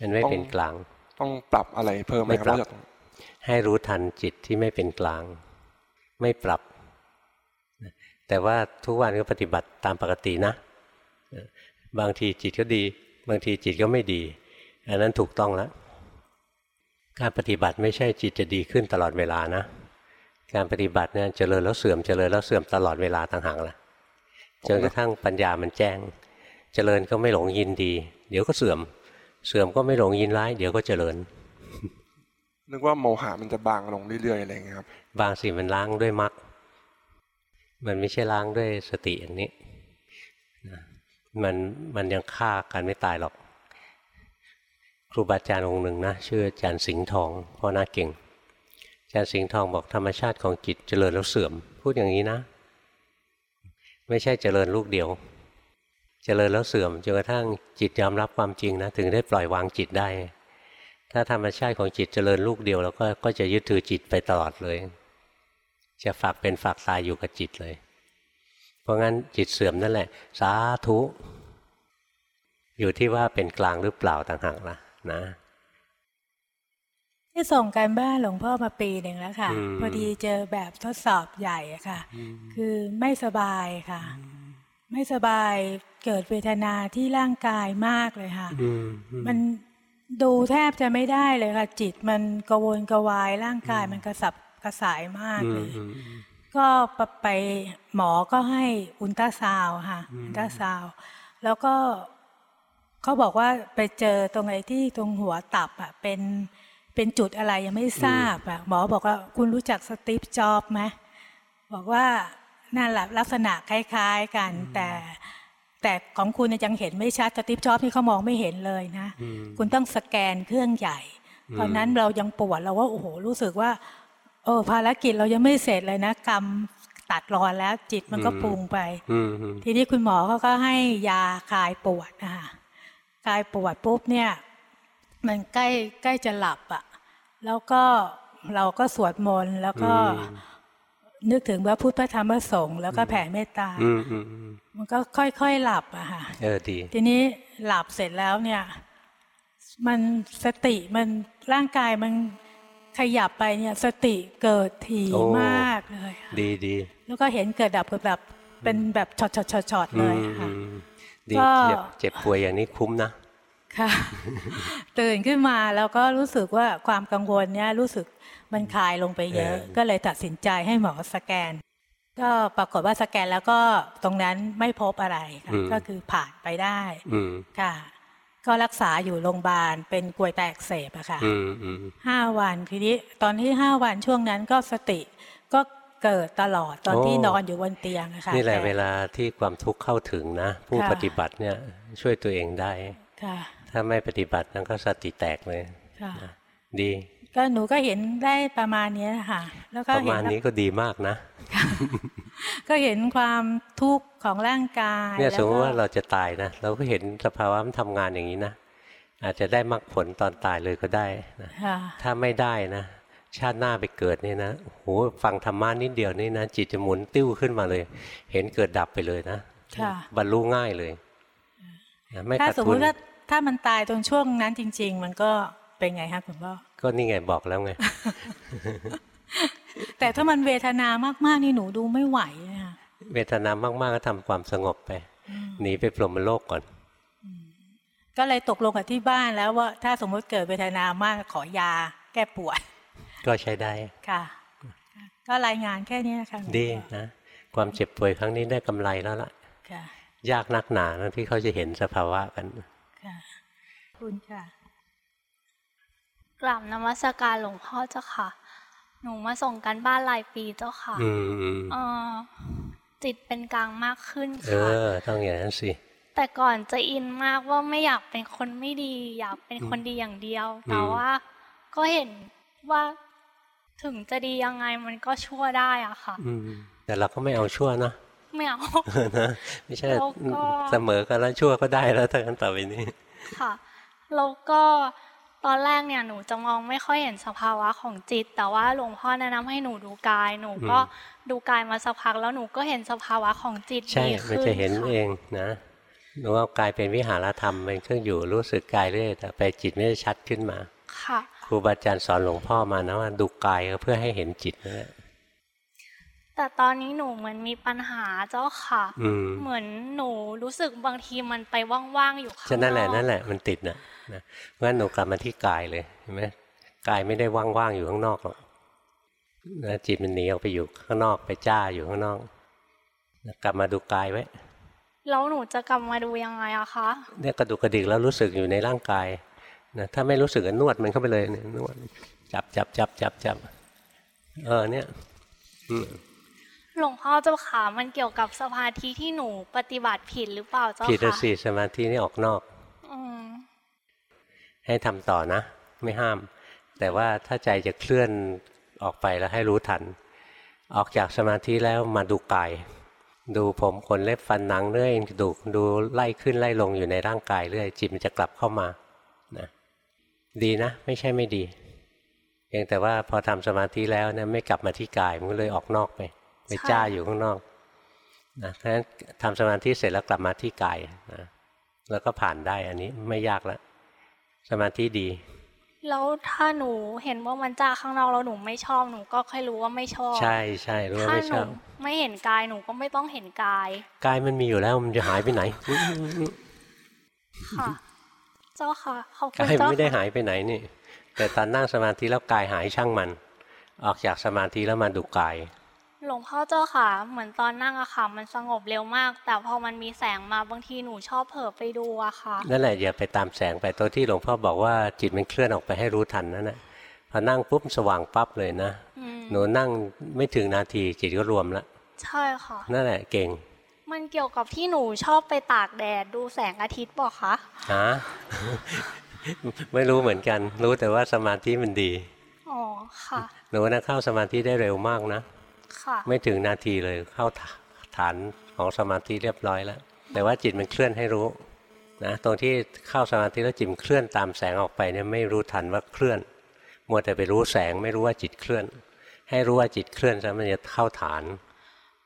มันไม่เป็นกลาง ต้องปรับอะไรเพิ่มไหมครับไม่ปรับนอกจากให้รู้ทันจิตที่ไม่เป็นกลาง ไม่ปรับ แต่ว่าทุกวันก็ปฏิบัติตามปกตินะ บางทีจิตก็ดี บางทีจิตก็ไม่ดี อันนั้นถูกต้องแล้ว การปฏิบัติไม่ใช่จิตจะดีขึ้นตลอดเวลานะ การปฏิบัติเนี่ยเจริญแล้วเสื่อมเจริญแล้วเสื่อมตลอดเวลาต่างหากละจนกระทั่งปัญญามันแจ้ง เจริญก็ไม่หลงยินดี เดี๋ยวก็เสื่อม เสื่อมก็ไม่หลงยินร้าย เดี๋ยวก็เจริญ นึกว่าโมหะมันจะบางลงเรื่อยๆอะไรเงี้ยครับ บางสิ่งมันล้างด้วยมรรคมันไม่ใช่ล้างด้วยสติอย่างนี้มันมันยังฆ่ากันไม่ตายหรอก ครูบาอาจารย์องค์หนึ่งนะชื่ออาจารย์สิงห์ทองพ่อหน้าเก่งอาจารย์สิงห์ทองบอกธรรมชาติของจิตเจริญแล้วเสื่อม พูดอย่างนี้นะ ไม่ใช่เจริญลูกเดียว เจริญแล้วเสื่อมจนกระทั่งจิตยอมรับความจริงนะ ถึงได้ปล่อยวางจิตได้ ถ้าธรรมชาติของจิตเจริญลูกเดียวแล้วก็ก็จะยึดถือจิตไปตลอดเลย จะฝากเป็นฝากตายอยู่กับจิตเลย เพราะงั้นจิตเสื่อมนั่นแหละ สาธุ อยู่ที่ว่าเป็นกลางหรือเปล่าต่างหากล่ะนะที่ส่งการบ้านหลวงพ่อมาปีหนึ่งแล้วค่ะอืมพอดีเจอแบบทดสอบใหญ่อะค่ะ คือไม่สบายค่ะ ไม่สบายเกิดเวทนาที่ร่างกายมากเลยค่ะอืมอืมมัน ดูแทบจะไม่ได้เลยค่ะ จิตมันกระวนกระวายร่างกายมันกระสับกระส่ายมากอืเลมยอืมก็ไปหมอก็ให้อุลตราซาวด์ค่ะอืมอุลตราซาวด์แล้วก็เขาบอกว่าไปเจอตรงไอ้ที่ตรงหัวตับอะเป็นเป็นจุดอะไรยังไม่ทราบอะหมอบอกว่าคุณรู้จักสตีฟจ็อบส์ไหมบอกว่านั่นแหละลักษณะคล้าย ๆกันแต่ แต่ของคุณเนี่ยยังเห็นไม่ชัดสตีฟจ็อบส์นี่เขามองไม่เห็นเลยนะอืมคุณต้องสแกนเครื่องใหญ่อืมตอนนั้นเรายังปวดเราว่าโอ้โหรู้สึกว่าเออภารกิจเรายังไม่เสร็จเลยนะ กรรมตัดรอนแล้วจิตมันก็ปรุงไปอืมอืมทีนี้คุณหมอเขาก็ให้ยาคลายปวดนะคะคลายปวดปุ๊บเนี่ย มันใกล้ใกล้จะหลับอะแล้วก็เราก็สวดมนต์แล้วก็ นึกถึงว่าพุทธพระธรรมพระสงฆ์แล้วก็แผ่เมตตาอืมอืมอืมมันก็ค่อยๆหลับอะค่ะเออดี ทีนี้หลับเสร็จแล้วเนี่ย มันสติมันร่างกายมันขยับไปเนี่ย สติเกิดถี่โอ้มากเลย ดีดีแล้วก็เห็นเกิดดับเกิดดับเป็นแบบช็อตช็อตช็อตช็อตเลย อืมค่ะอืมดีก็เจ็บเจ็บป่วยอย่างนี้คุ้มนะ ค่ะตื่นขึ้นมาแล้วก็รู้สึกว่าความกังวลเนี่ยรู้สึกมันคลายลงไปเยอะเออก็เลยตัดสินใจให้หมอสแกน ก็ปรากฏว่าสแกนแล้วก็ตรงนั้นไม่พบอะไรค่ะก็คือผ่านไปได้อืมค่ะ ก็รักษาอยู่โรงพยาบาลเป็นกลวยแตกเสบอะค่ะอืมอืมห้าวันทีนี้ตอนที่ห้าวันช่วงนั้นก็สติก็เกิดตลอดตอนที่นอนอยู่บนเตียงอะค่ะนี่แหละต่เวลาที่ความทุกข์เข้าถึงนะ ผู้ค่ะปฏิบัติเนี่ยช่วยตัวเองได้ค่ะ ถ้าไม่ปฏิบัตินั่นก็สติแตกเลยค่ะดี ก็หนูก็เห็นได้ประมาณเนี้ยค่ะ แล้วก็ประเห็มาณนี้ก็ดีมากนะ ก็เห็นความทุกข์ของร่างกายเนี่ยสมมติแล้วก็ว่าเราจะตายนะเราก็เห็นสภาวะมันทำงานอย่างนี้นะอาจจะได้มรรคผลตอนตายเลยก็ได้นะค่ะถ้าไม่ได้นะ ชาติหน้าไปเกิดนี่นะโหฟังธรรมะนิดเดียวนี่นะ จิตจะหมุนติ้วขึ้นมาเลย เห็นเกิดดับไปเลยนะค่ะบรรลุง่ายเลยนะไม่ถ้าขาดสมทุมนติว่า ถ้ามันตายตรงช่วงนั้นจริง ๆ มันก็เป็นไงคะคุณพ่อก็นี่ไงบอกแล้วไง แต่ถ้ามันเวทนามากๆนี่หนูดูไม่ไหวเลยค่ะเวทนามากๆก็ทำความสงบไปหนีไปพรหมโลกก่อน ก็เลยตกลงกับที่บ้านแล้วว่า ถ้าสมมติเกิดเวทนามากขอยา แก้ปวดก็ใช้ได้ค่ะ ก็รายงานแค่นี้นะคะหลวงพ่อดีนะความเจ็บป่วยครั้งนี้ได้กำไรแล้วล่ะค่ะยากนักหนานะที่เขาจะเห็นสภาวะกัน ค่ะขอบคุณค่ะกราบนมัสการหลวงพ่อเจ้าค่ะ หนูมาส่งกันบ้านรายปีเจ้าค่ะอืมอืมเออจิตเป็นกลางมากขึ้นเอค่ะอต้องอย่างนั้นสิ แต่ก่อนจะอินมากว่าไม่อยากเป็นคนไม่ดี อยากเป็นคนดีอย่างเดียว แต่ว่า ก็เห็นว่าถึงจะดียังไงมันก็ชั่วได้อะค่ะอืมแต่เราก็ไม่เอาชั่วนะ ไม่เอานะไม่ใช่แล้วก็เสมอกันแล้วชั่วก็ได้แล้วทั้งนั้นต่อไปนี้ ค่ะแล้วก็ตอนแรกเนี่ยหนูจะมองไม่ค่อยเห็นสภาวะของจิต แต่ว่าหลวงพ่อแนะนำให้หนูดูกายหนูก็ดูกายมาสักพักแล้วหนูก็เห็นสภาวะของจิตใช่ดีมันขึ้นจะเห็นค่เองนะหนูว่ากายเป็นวิหารธรรมเป็นเครื่องอยู่รู้สึกกายเรื่อยแต่ไปจิตไม่ได้ชัดขึ้นมา ค่ะ ครูบาอาจารย์สอนหลวงพ่อมานะว่าดูกายก็เพื่อให้เห็นจิตนั่นแหละ แต่ตอนนี้หนูเหมือนมีปัญหาเจ้าค่ะอืมเหมือนหนูรู้สึกบางทีมันไปว่างๆอยู่ข้างนฉะอกนั่นแหละนั่นแหละมันติดนะนะเพราะฉะนั้นหนูกลับมาที่กายเลยเห็นไหมกายไม่ได้ว่างๆอยู่ข้างนอกหรอกนะจิตมันหนีออกไปอยู่ข้างนอกไปจ้าอยู่ข้างนอกนะกลับมาดูกายไว้แล้วหนูจะกลับมาดูยังไงอะคะเนี่ยกระดูกกระดิกแล้วรู้สึกอยู่ในร่างกายนะถ้าไม่รู้สึกก็นวดมันเข้าไปเลยเนี่ยนวดจับจับจับจับจับเออเนี่ย อืม หลวงพ่อเจ้าขามันเกี่ยวกับสมาธิที่หนูปฏิบัติผิดหรือเปล่าเจ้าผิดอะคะสิสมาธินี่ออกนอกอืมให้ทำต่อนะ ไม่ห้าม แต่ว่าถ้าใจจะเคลื่อนออกไปแล้วให้รู้ทัน ออกจากสมาธิแล้วมาดูกาย ดูผมขนเล็บฟันหนังเนื้อเองดูดูไล่ขึ้นไล่ลงอยู่ในร่างกายเรื่อยจิตมันจะกลับเข้ามานะดีนะ ไม่ใช่ไม่ดีเพียงแต่ว่าพอทำสมาธิแล้วนะไม่กลับมาที่กายมันก็เลยออกนอกไป ไปจ้าอยู่ข้างนอกนะเพราะฉะนั้นทำสมาธิเสร็จแล้วกลับมาที่กายนะแล้วก็ผ่านได้อันนี้ไม่ยากแล้วสมาธิดี แล้วถ้าหนูเห็นว่ามันจ้าข้างนอกแล้วหนูไม่ชอบหนูก็ค่อยรู้ว่าไม่ชอบ ใช่ใช่รู้ว่าถ้าไม่หชนูอบไม่เห็นกายหนูก็ไม่ต้องเห็นกาย กายมันมีอยู่แล้วมันจะหายไปไหนค่ะเจ้าค่ะขอบคุณกายมันเจ้าไม่ได้ค่ะหายไปไหนนี่แต่ตอนนั่งสมาธิแล้วกายหายช่างมัน ออกจากสมาธิแล้วมาดูกาย หลวงพ่อเจ้าค่ะ เหมือนตอนนั่งอะค่ะ มันสงบเร็วมาก แต่พอมันมีแสงมาบางทีหนูชอบเผลอไปดูอะค่ะ นั่นแหละอย่าไปตามแสงไปตัวที่หลวงพ่อบอกว่าจิตมันเคลื่อนออกไปให้รู้ทันนั่นแหละพอนั่งปุ๊บสว่างปั๊บเลยนะอืมหนูนั่งไม่ถึงนาทีจิตก็รวมแล้วใช่ค่ะ นั่นแหละเก่ง มันเกี่ยวกับที่หนูชอบไปตากแดดดูแสงอาทิตย์บอกคะฮะไม่รู้เหมือนกัน รู้แต่ว่าสมาธิมันดี อ๋อค่ะ หนูนะเข้าสมาธิได้เร็วมากนะค่ะ ไม่ถึงนาทีเลยเข้าฐานของสมาธิเรียบร้อยแล้ว แต่ว่าจิตมันเคลื่อนให้รู้นะตรงที่เข้าสมาธิแล้วจิตมันเคลื่อนตามแสงออกไปเนี่ยไม่รู้ทันว่าเคลื่อนมัวแต่ไปรู้แสงไม่รู้ว่าจิตเคลื่อน ให้รู้ว่าจิตเคลื่อนแล้วมันจะเข้าฐาน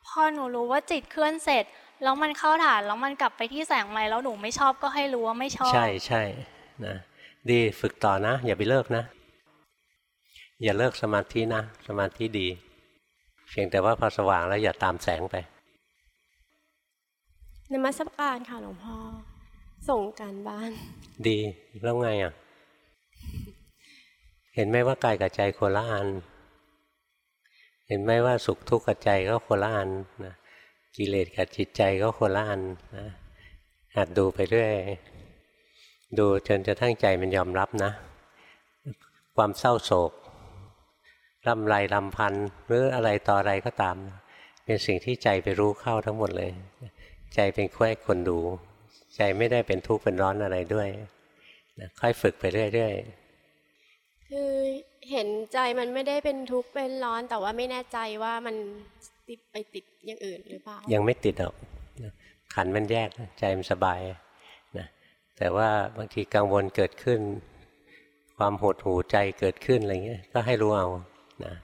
พอหนูรู้ว่าจิตเคลื่อนเสร็จ แล้วมันเข้าฐานแล้วมันกลับไปที่แสงไม้แล้วหนูไม่ชอบก็ให้รู้ว่าไม่ชอบ ใช่ใช่นะดีฝึกต่อนะ อย่าไปเลิกนะ อย่าเลิกสมาธินะ สมาธิดี เพียงแต่ว่าพอสว่างแล้วอย่าตามแสงไปนมัสการค่ะหลวงพ่อ ส่งการบ้าน ดีแล้วไงอะ เห็นไหมว่ากายกับใจคนละอัน เห็นไหมว่าสุขทุกข์กับใจก็คนละอันนะกิเลสกับจิตใจก็คนละอันนะหัดดูไปเรื่อยดูจนจะทั้งใจมันยอมรับนะ ความเศร้าโศก รำไรรำพันหรืออะไรต่ออะไรก็ตาม เป็นสิ่งที่ใจไปรู้เข้าทั้งหมดเลย ใจเป็นแค่คนดู ใจไม่ได้เป็นทุกข์เป็นร้อนอะไรด้วยนะค่อยฝึกไปเรื่อยคือเห็นใจมันไม่ได้เป็นทุกข์เป็นร้อน แต่ว่าไม่แน่ใจว่ามันติดไปติดอย่างอื่นหรือเปล่าๆยังไม่ติดหรอกนะขันธ์มันแยกใจมันสบายนะแต่ว่าบางทีกังวลเกิดขึ้น ความหดหูใจเกิดขึ้นอะไรเงี้ยก็ให้รู้เอา นะ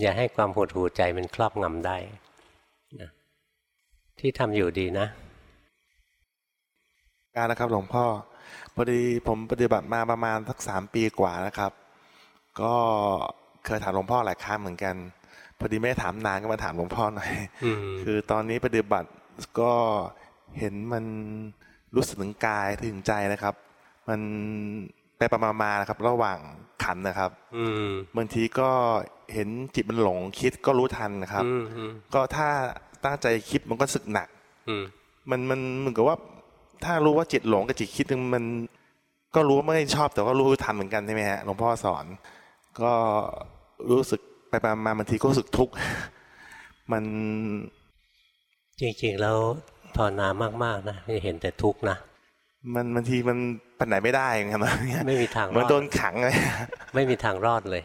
อย่าให้ความหดหูใจมันครอบงำได้นะที่ทำอยู่ดีนะการนะครับหลวงพ่อพอดีผมปฏิบัติมาประมาณสักสามปีกว่านะครับ ก็เคยถามหลวงพ่อหลายครั้งเหมือนกัน พอดีไม่ได้ถามนานก็มาถามหลวงพ่อหน่อยอืมคือตอนนี้ปฏิบัติก็เห็นมันรู้สึกถึงกายถึงใจนะครับ มัน ไปประมาณมานะครับ ระหว่างขันนะครับ อืมบางทีก็เห็นจิตมันหลงคิดก็รู้ทันนะครับอืมอืมก็ถ้าตั้งใจคิดมันก็สึกหนัก อืมมันมันเหมือนกับว่า ถ้ารู้ว่าจิตหลงกับจิตคิดมัน ก็รู้ว่าไม่ชอบแต่ว่ารู้ทันเหมือนกันใช่ไหมฮะหลวงพ่อสอน ก็รู้สึกไปไปมาบางทีก็รู้สึกทุกข์มันจริงๆแล้วภาวนามากๆนะจะเห็นแต่ทุกข์นะ มันบางทีมันไปไหนไม่ได้ครับไม่มีทางรอดเหมือนโดนขังเลยไม่มีทางรอดเลย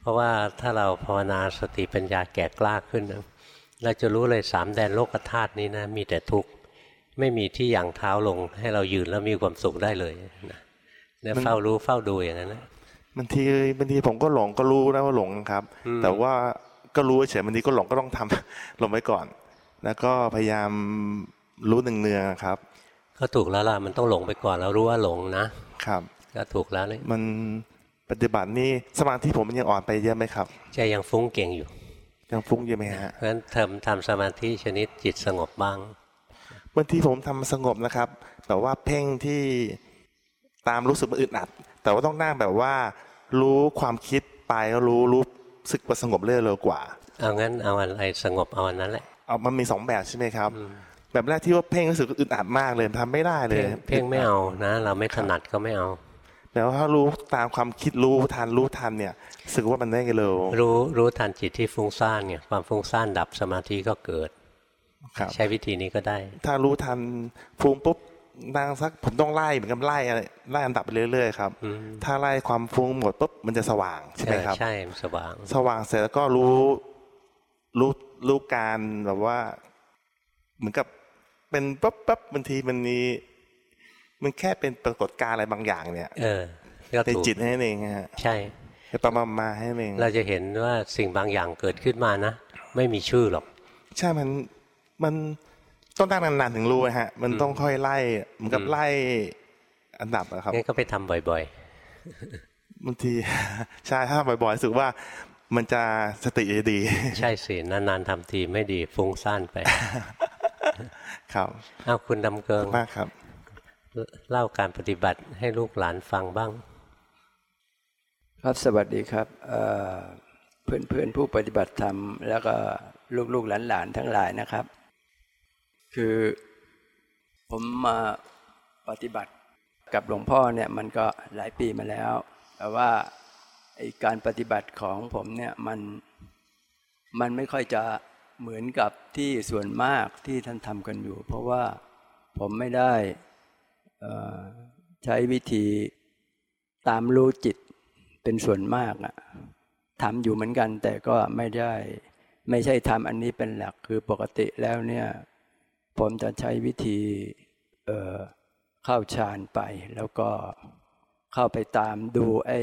เพราะว่าถ้าเราภาวนาสติปัญญาแก่กล้าขึ้นนะเราจะรู้เลยสามแดนโลกธาตุนี้นะมีแต่ทุกข์ไม่มีที่อย่างเท้าลง ให้เรายืนแล้วมีความสุขได้เลยนะเนี่ยมันเฝ้ารู้เฝ้าดูอย่างนั้นนะบางทีบางทีผมก็หลงก็รู้นะว่าหลงครับอืมแต่ว่าก็รู้เฉยบางทีก็หลงก็ต้องทำหลงไว้ก่อน แล้วก็พยายามรู้เนืองๆครับ ก็ถูกแล้วล่ะมันต้องหลงไปก่อนแล้วรู้ว่าหลงนะครับ ก็ถูกแล้วเลยมันปฏิบัตินี่สมาธิผมมันยังอ่อนไปเยอะไหมครับใจยังฟุ้งเก่งอยู่ ยังฟุ้งเยอะไหมฮะเพราะฉะนั้นทำทำสมาธิชนิดจิตสงบบ้างบางทีผมทำสงบนะครับแบบว่าเพ่งที่ตามรู้สึกมันอึดอัด แต่ว่าต้องนั่งแบบว่า รู้ความคิดไปก็รู้รู้สึกว่าสงบเรื่อยเร็วกว่าเอางั้นเอาอะไรสงบเอาอันนั้นแหละเอามันมีสองแบบใช่ไหมครับ แบบแรกที่ว่าเพ่งรู้สึกอึดอัดมากเลยทำไม่ได้เลยเพ่งเพ่งไม่เอานะ เราไม่ถนัดก็ไม่เอาแต่ว่าถ้ารู้ตามความคิดรู้ทันรู้ทันเนี่ยรู้สึกว่ามันได้เร็วรู้รู้ทันจิตที่ฟุ้งซ่านไงความฟุ้งซ่านดับสมาธิก็เกิดครับใช้วิธีนี้ก็ได้ ถ้ารู้ทันฟุ้งปุ๊บนั่งสักผมต้องไล่เหมือนกับไล่อะไรไล่อันดับไปเรื่อยๆครับอืมถ้าไล่ความฟุ้งหมดปุ๊บมันจะสว่างใช่ไหมครับใช่มันสว่าง สว่างเสร็จแล้วก็รู้รู้รู้การแบบว่า เหมือนกับ เป็นปั๊บปั๊บบางทีมันมีมันแค่เป็นปรากฏการณ์อะไรบางอย่างเนี่ย เออก็ในถูกจิตให้เองฮะใช่ประมาณมาให้เอง เราจะเห็นว่าสิ่งบางอย่างเกิดขึ้นมานะ ไม่มีชื่อหรอก ใช่มันมันต้องตั้งนานๆถึงรู้อะฮะ มันต้องค่อยไล่เหมือนกับอืมไล่อันดับอะครับงั้นก็ไปทำบ่อยบางทีใช่ถ้าบ่อยๆรู้สึกว่ามันจะสติจะดีๆใช่สินานๆทำทีไม่ดีฟุ้งซ่านไป ครับเอาคุณดำเกิงมากครับเล่าการปฏิบัติให้ลูกหลานฟังบ้าง ครับสวัสดีครับเพื่อนเพื่อนๆผู้ปฏิบัติธรรม แล้วก็ลูกลูกหลานหลานๆทั้งหลายนะครับ คือผมมาปฏิบัติกับหลวงพ่อเนี่ยมันก็หลายปีมาแล้ว แต่ว่าไอการปฏิบัติของผมเนี่ยมันมันไม่ค่อยจะ เหมือนกับที่ส่วนมากที่ท่านทำกันอยู่ เพราะว่าผมไม่ได้ใช้วิธีตามรู้จิตเป็นส่วนมากอะทำอยู่เหมือนกัน แต่ก็ไม่ได้ ไม่ใช่ทำอันนี้เป็นหลักคือปกติแล้วเนี่ย ผมจะใช้วิธีเเข้าฌานไป แล้วก็เข้าไปตามดูไอ้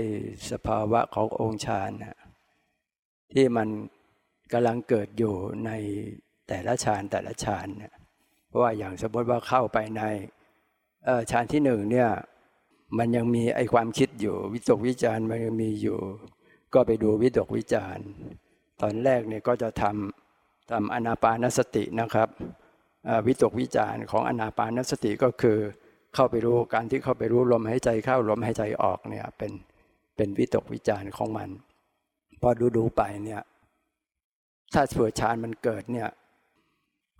สภาวะขององค์ฌานที่มัน กำลังเกิดอยู่ในแต่ละฌานแต่ละฌานเนี่ยเพราะว่าอย่างสมมติว่าเข้าไปในฌานที่หนึ่งเนี่ยมันยังมีไอความคิดอยู่วิตกวิจารมันยังมีอยู่ ก็ไปดูวิตกวิจารตอนแรกเนี่ยก็จะทำทำอนาปานสตินะครับวิตกวิจารของอนาปานสติก็คือเข้าไปรู้การที่เข้าไปรู้ลมหายใจเข้าลมหายใจออกเนี่ยเป็นเป็นวิตกวิจารของมัน พอดูดูไปเนี่ย ถ้าเผื่อฌานมันเกิดเนี่ย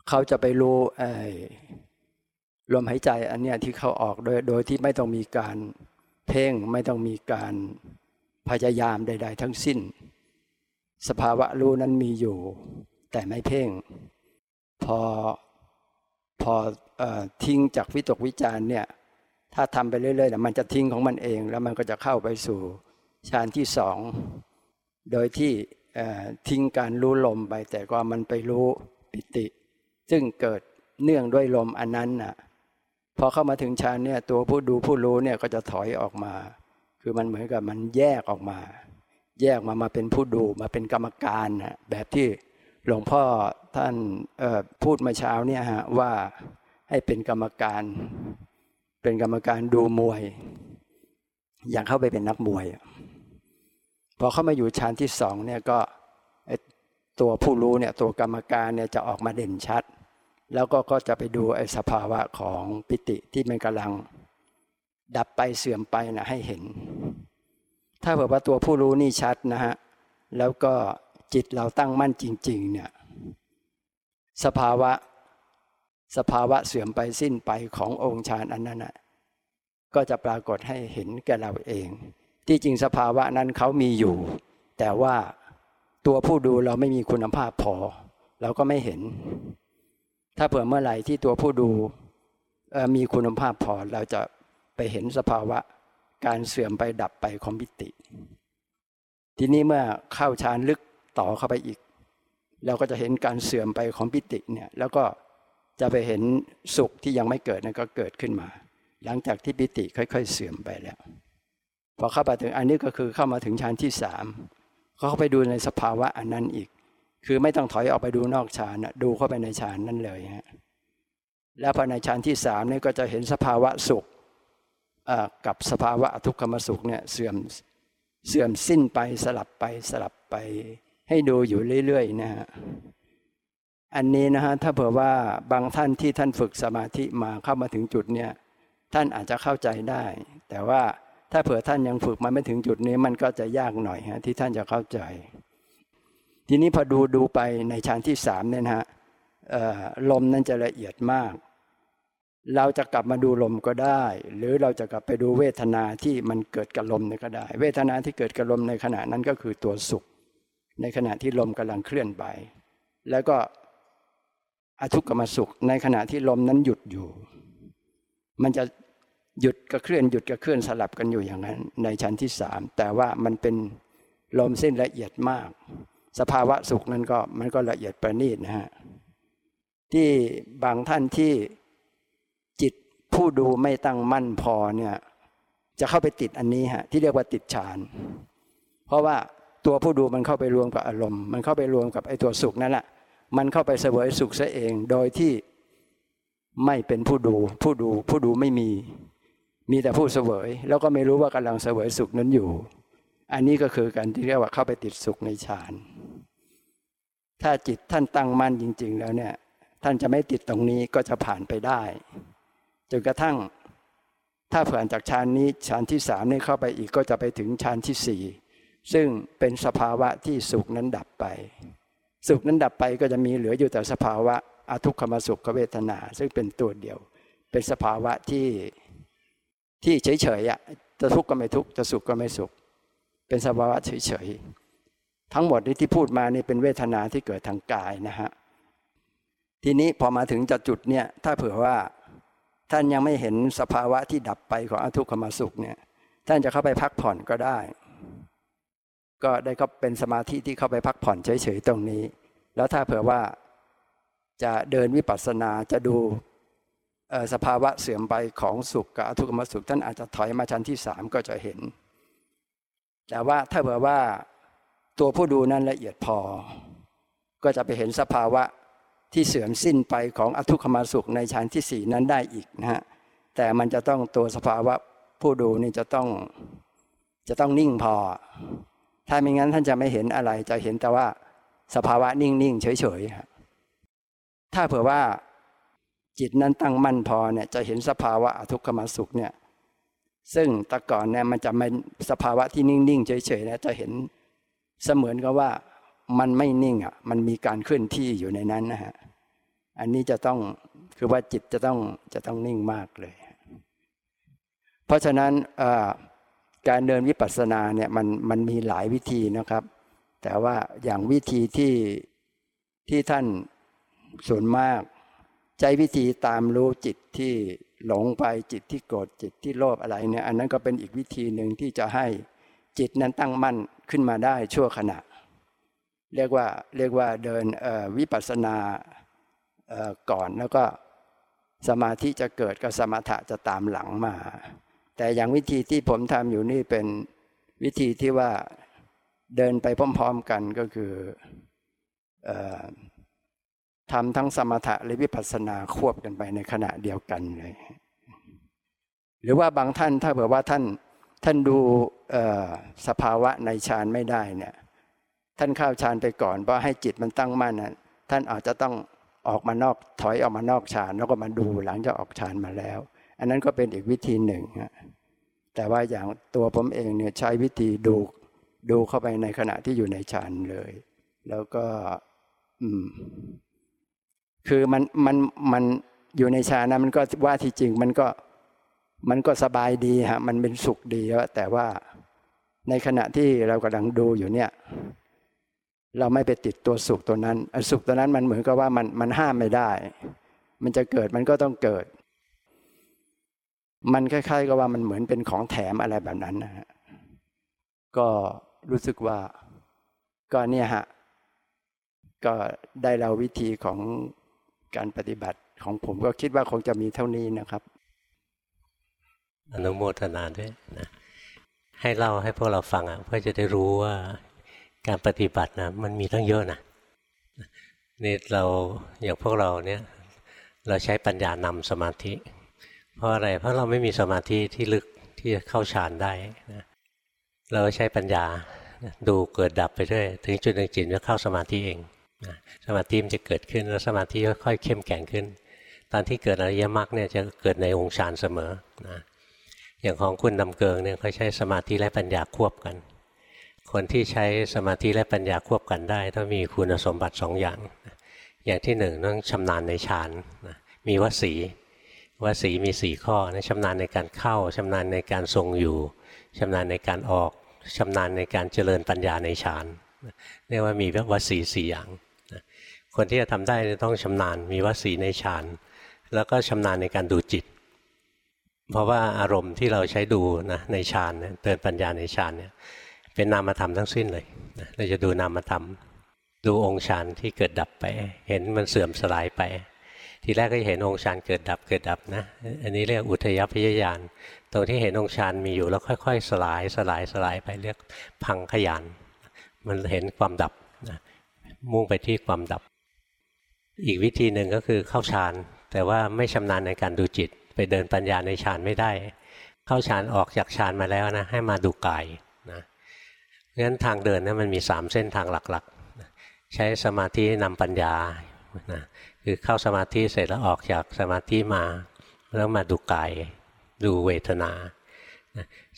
เขาจะไปรู้ไอ้ลมหายใจอันเนี้ยที่เขาออกโดยโดยที่ไม่ต้องมีการเพ่งไม่ต้องมีการพยายามใด ๆ ทั้งสิ้น สภาวะรู้นั้นมีอยู่ แต่ไม่เพ่ง พอพอทิ้งจากวิตกวิจารเนี่ย ถ้าทำไปเรื่อยๆมันจะทิ้งของมันเอง แล้วมันก็จะเข้าไปสู่ฌานที่สอง โดยที่ ทิ้งการรู้ลมไป แต่ก็มันไปรู้ปิติ ซึ่งเกิดเนื่องด้วยลมอันนั้นน่ะพอเข้ามาถึงฌานเนี่ยตัวผู้ดูผู้รู้เนี่ยก็จะถอยออกมา คือมันเหมือนกับมันแยกออกมา แยกมามาเป็นผู้ดูมาเป็นกรรมการนะแบบที่หลวงพ่อท่านพูดมาเช้าเนี่ยฮะว่าให้เป็นกรรมการ เป็นกรรมการดูมวย อย่างเข้าไปเป็นนักมวย อเข้ามาอยู่ชั้นที่สองเนี่ยก็ตัวผู้รู้เนี่ยตัวกรรมการเนี่ยจะออกมาเด่นชัด แล้วก็ก็จะไปดูไอ้สภาวะของปิติที่มันกำลังดับไปเสื่อมไปนะให้เห็น ถ้าเผื่อว่าตัวผู้รู้นี่ชัดนะฮะแล้วก็จิตเราตั้งมั่นจริง ๆ เนี่ยสภาวะสภาวะเสื่อมไปสิ้นไปขององค์ฌานอันนั้นนะก็จะปรากฏให้เห็นแก่เราเอง ที่จริงสภาวะนั้นเขามีอยู่ แต่ว่าตัวผู้ดูเราไม่มีคุณภาพพอ เราก็ไม่เห็น ถ้าเผื่อเมื่อไหร่ที่ตัวผู้ดูมีคุณภาพพอเราจะไปเห็นสภาวะการเสื่อมไปดับไปของมิติ ทีนี้เมื่อเข้าฌานลึกต่อเข้าไปอีก เราก็จะเห็นการเสื่อมไปของปิติเนี่ยแล้วก็จะไปเห็นสุขที่ยังไม่เกิดนั่นก็เกิดขึ้นมา หลังจากที่ปิติค่อย ๆ เสื่อมไปแล้ว พอเข้าไปถึงอันนี้ก็คือเข้ามาถึงฌานที่สามเขาเข้าไปดูในสภาวะอันนั้นอีก คือไม่ต้องถอยออกไปดูนอกฌานดูเข้าไปในฌานนั่นเลยฮะแล้วพอในฌานที่สามนี่ก็จะเห็นสภาวะสุขกับสภาวะทุกขมสุขเนี่ยเสื่อมเสื่อมสิ้นไปสลับไปสลับไป ให้ดูอยู่เรื่อยๆนะฮะอันนี้นะฮะถ้าเผื่อว่าบางท่านที่ท่านฝึกสมาธิมาเข้ามาถึงจุดเนี้ยท่านอาจจะเข้าใจได้ แต่ว่า ถ้าเผื่อท่านยังฝึกมาไม่ถึงจุดนี้มันก็จะยากหน่อยฮะที่ท่านจะเข้าใจ ทีนี้พอดูดูไปในชั้นที่สามเนี่ยนะฮะลมนั้นจะละเอียดมาก เราจะกลับมาดูลมก็ได้ หรือเราจะกลับไปดูเวทนาที่มันเกิดกับลมนี่ก็ได้ เวทนาที่เกิดกับลมในขณะนั้นก็คือตัวสุข ในขณะที่ลมกำลังเคลื่อนไป แล้วก็อทุกขมสุขในขณะที่ลมนั้นหยุดอยู่ มันจะ หยุดกับเคลื่อนหยุดกับเคลื่อนสลับกันอยู่อย่างนั้น ในชั้นที่สามแต่ว่ามันเป็นลมเส้นละเอียดมาก สภาวะสุขนั้นก็มันก็ละเอียดประณีตนะฮะที่บางท่านที่จิตผู้ดูไม่ตั้งมั่นพอเนี่ยจะเข้าไปติดอันนี้ฮะที่เรียกว่าติดฌานเพราะว่าตัวผู้ดูมันเข้าไปรวมกับอารมณ์ มันเข้าไปรวมกับไอ้ตัวสุขนั่นแหละมันเข้าไปเสวยสุขซะเองโดยที่ไม่เป็นผู้ดู ผู้ดูผู้ดูไม่มี มีแต่ผู้เสวย แล้วก็ไม่รู้ว่ากำลังเสวยสุขนั้นอยู่ อันนี้ก็คือการที่เรียกว่าเข้าไปติดสุขในฌานถ้าจิตท่านตั้งมั่นจริง ๆ แล้วเนี่ย ท่านจะไม่ติดตรงนี้ก็จะผ่านไปได้จนกระทั่ง ถ้าผ่านจากฌานนี้ฌานที่สามนี่เข้าไปอีกก็จะไปถึงฌานที่สี่ซึ่งเป็นสภาวะที่สุขนั้นดับไป สุขนั้นดับไปก็จะมีเหลืออยู่แต่สภาวะอทุกขมสุขเวทนา ซึ่งเป็นตัวเดียว เป็นสภาวะที่ ที่เฉยๆอะจะทุกข์ก็ไม่ทุกข์จะสุขก็ไม่สุข เป็นสภาวะเฉยๆทั้งหมดนี้ที่พูดมานี่เป็นเวทนาที่เกิดทางกายนะฮะทีนี้พอมาถึงจจุดเนี่ยถ้าเผื่อว่าท่านยังไม่เห็นสภาวะที่ดับไปของอทุกขมสุขเนี่ยท่านจะเข้าไปพักผ่อนก็ได้ ก็ได้เขาเป็นสมาธิที่เข้าไปพักผ่อนเฉยๆตรงนี้ แล้วถ้าเผื่อว่าจะเดินวิปัสสนาจะดู สภาวะเสื่อมไปของสุขกับอทุกขมสุขท่านอาจจะถอยมาชั้นที่สามก็จะเห็น แต่ว่าถ้าเผื่อว่าตัวผู้ดูนั้นละเอียดพอ ก็จะไปเห็นสภาวะที่เสื่อมสิ้นไปของอทุกขมสุขในฌานที่สี่นั้นได้อีกนะฮะแต่มันจะต้องตัวสภาวะผู้ดูนี่จะต้องจะต้องนิ่งพอ ถ้าไม่งั้นท่านจะไม่เห็นอะไรจะเห็นแต่ว่าสภาวะนิ่งๆเฉยๆถ้าเผื่อว่า จิตนั้นตั้งมั่นพอเนี่ยจะเห็นสภาวะทุกขมสุขเนี่ยซึ่งแต่ก่อนเนี่ยมันจะไม่สภาวะที่นิ่งๆเฉยๆนะจะเห็นเสมือนกับว่ามันไม่นิ่งอะมันมีการเคลื่อนที่อยู่ในนั้นนะฮะอันนี้จะต้องคือว่าจิตจะต้องจะต้องนิ่งมากเลย เพราะฉะนั้นการเดินวิปัสสนาเนี่ยมันมันมีหลายวิธีนะครับ แต่ว่าอย่างวิธีที่ที่ท่านส่วนมาก ช้วิธีตามรู้จิตที่หลงไปจิตที่โกรธจิตที่โลภอะไรเนี่ยอันนั้นก็เป็นอีกวิธีหนึ่งที่จะให้จิตนั้นตั้งมั่นขึ้นมาได้ชั่วขณะ เรียกว่าเรียกว่าเดินวิปัสสนาก่อนแล้วก็สมาธิจะเกิดกับสมถะจะตามหลังมา แต่อย่างวิธีที่ผมทำอยู่นี่เป็นวิธีที่ว่าเดินไปพร้อม ๆกันก็คือ ทำทั้งสมถะและวิปัสสนาควบกันไปในขณะเดียวกันเลย หรือว่าบางท่านถ้าเผื่อว่าท่านท่านดูสภาวะในฌานไม่ได้เนี่ยท่านเข้าฌานไปก่อนเพราะให้จิตมันตั้งมั่นนะท่านอาจจะต้องออกมานอกถอยออกมานอกฌานแล้วก็มาดูหลังจากออกฌานมาแล้ว อันนั้นก็เป็นอีกวิธีหนึ่งแต่ว่าอย่างตัวผมเองเนี่ยใช้วิธีดูดูเข้าไปในขณะที่อยู่ในฌานเลย แล้วก็ อืม คือมันมันมันอยู่ในฌานนะมันก็ว่าที่จริงมันก็มันก็สบายดีฮะมันเป็นสุขดีแต่ว่าในขณะที่เรากำลังดูอยู่เนี่ย เราไม่ไปติดตัวสุขตัวนั้นสุขตัวนั้นมันเหมือนกับว่ามันมันห้ามไม่ได้ มันจะเกิดมันก็ต้องเกิด มันคล้ายๆกับว่ามันเหมือนเป็นของแถมอะไรแบบนั้นนะฮะก็รู้สึกว่าก็เนี่ยฮะก็ได้เราวิธีของ การปฏิบัติของผมก็คิดว่าคงจะมีเท่านี้นะครับ อนุโมทนาด้วยนะให้เล่าให้พวกเราฟังอะเพื่อจะได้รู้ว่าการปฏิบัตินะมันมีตั้งเยอะนะนี่เราอย่างพวกเราเนี่ยเราใช้ปัญญานำสมาธิ เพราะอะไรเพราะเราไม่มีสมาธิที่ลึกที่จะเข้าฌานได้นะเราใช้ปัญญาดูเกิดดับไปด้วยถึงจุดหนึ่งจิตจะเข้าสมาธิเอง สมาธิมันจะเกิดขึ้นแล้วสมาธิค่อยๆเข้มแข็งขึ้น ตอนที่เกิดอริยมรรคเนี่ยจะเกิดในองค์ฌานเสมอนะอย่างของคุณดำเกิงเนี่ยเขาใช้สมาธิและปัญญาควบกัน คนที่ใช้สมาธิและปัญญาควบกันได้ ต้องมีคุณสมบัติสองอย่าง อย่างที่หนึ่งต้องชำนาญในฌานมีวสีวสีมีสี่ข้อนะชำนาญในการเข้าชำนาญในการทรงอยู่ชำนาญในการออกชำนาญในการเจริญปัญญาในฌานเรียกว่ามีวสีสี่อย่าง คนที่จะทำได้ต้องชำนาญมีวสีในฌานแล้วก็ชำนาญในการดูจิต เพราะว่าอารมณ์ที่เราใช้ดูนะในฌานเตือนปัญญาในฌานเนี่ยเป็นนามธรรมทั้งสิ้นเลยเราจะดูนามธรรม ดูองค์ฌานที่เกิดดับไป เห็นมันเสื่อมสลายไป ทีแรกก็เห็นองค์ฌานเกิดดับเกิดดับนะอันนี้เรียกอุทยพยญาณตรงที่เห็นองค์ฌานมีอยู่แล้วค่อย ๆ สลายสลายสลายไปเรียกพังขยาน มันเห็นความดับนะมุ่งไปที่ความดับ อีกวิธีหนึ่งก็คือเข้าฌานแต่ว่าไม่ชำนาญในการดูจิต ไปเดินปัญญาในฌานไม่ได้ เข้าฌานออกจากฌานมาแล้วนะให้มาดูกายนะงั้นทางเดินนะมันมีสามเส้นทางหลักๆ ใช้สมาธินำปัญญานะคือเข้าสมาธิเสร็จแล้วออกจากสมาธิมา แล้วมาดูกายดูเวทนา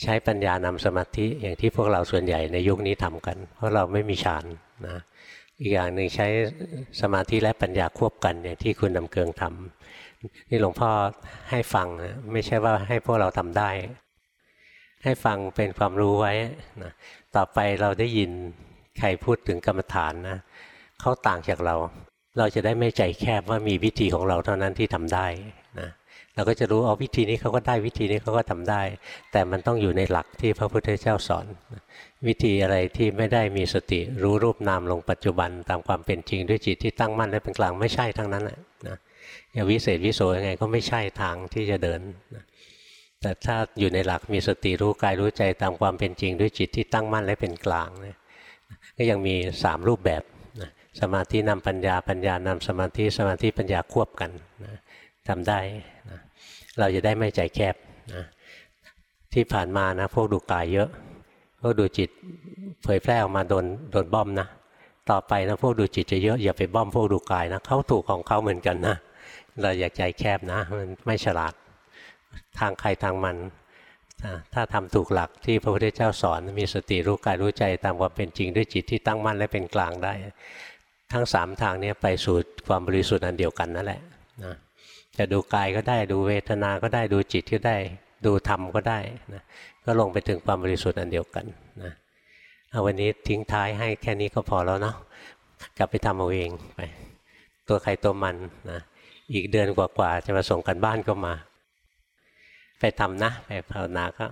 ใช้ปัญญานำสมาธิอย่างที่พวกเราส่วนใหญ่ในยุคนี้ทำกัน เพราะเราไม่มีฌานนะ อีกอย่างหนึ่งใช้สมาธิและปัญญาควบกันอย่างที่คุณดำเกิงทำนี่หลวงพ่อให้ฟังนะไม่ใช่ว่าให้พวกเราทำได้ ให้ฟังเป็นความรู้ไว้นะต่อไปเราได้ยินใครพูดถึงกรรมฐานนะเขาต่างจากเรา เราจะได้ไม่ใจแคบว่ามีวิธีของเราเท่านั้นที่ทำได้นะเราก็จะรู้เอาวิธีนี้เขาก็ได้วิธีนี้เขาก็ทำได้ แต่มันต้องอยู่ในหลักที่พระพุทธเจ้าสอน วิธีอะไรที่ไม่ได้มีสติรู้รูปนามลงปัจจุบันตามความเป็นจริงด้วยจิตที่ตั้งมั่นและเป็นกลางไม่ใช่ทั้งนั้นแหละนะอย่าวิเศษวิโสยังไงก็ไม่ใช่ทางที่จะเดินนะแต่ถ้าอยู่ในหลักมีสติรู้กายรู้ใจตามความเป็นจริงด้วยจิตที่ตั้งมั่นและเป็นกลางนี่ยก็ยังมีสามรูปแบบนะสมาธินำปัญญาปัญญานำสมาธิสมาธิปัญญาควบกันนะทำได้นะเราจะได้ไม่ใจแคบนะที่ผ่านมานะพวกดูกายเยอะ พวกดูจิตเผยแพร่ออกมาโดนโดนบ้อมนะต่อไปนะพวกดูจิตจะเยอะอย่าไปบ้อมพวกดูกายนะเขาถูกของเขาเหมือนกันนะเราอยากใจแคบนะมันไม่ฉลาดทางใครทางมัน ถ้าทำถูกหลักที่พระพุทธเจ้าสอนมีสติรู้กายรู้ใจตามความเป็นจริงด้วยจิตที่ตั้งมั่นและเป็นกลางได้ ทั้งสามทางนี้ไปสู่ความบริสุทธิ์อันเดียวกันนั่นแหละนะจะดูกายก็ได้ดูเวทนาก็ได้ดูจิตก็ได้ ดูธรรมก็ได้นะ ก็ลงไปถึงความบริสุทธิ์อันเดียวกันนะเอาวันนี้ทิ้งท้ายให้แค่นี้ก็พอแล้วเนาะกลับไปทำเอาเองไป ตัวใครตัวมันนะอีกเดือนกว่าๆจะมาส่งกันบ้านก็มา ไปทำนะ ไปภาวนาก็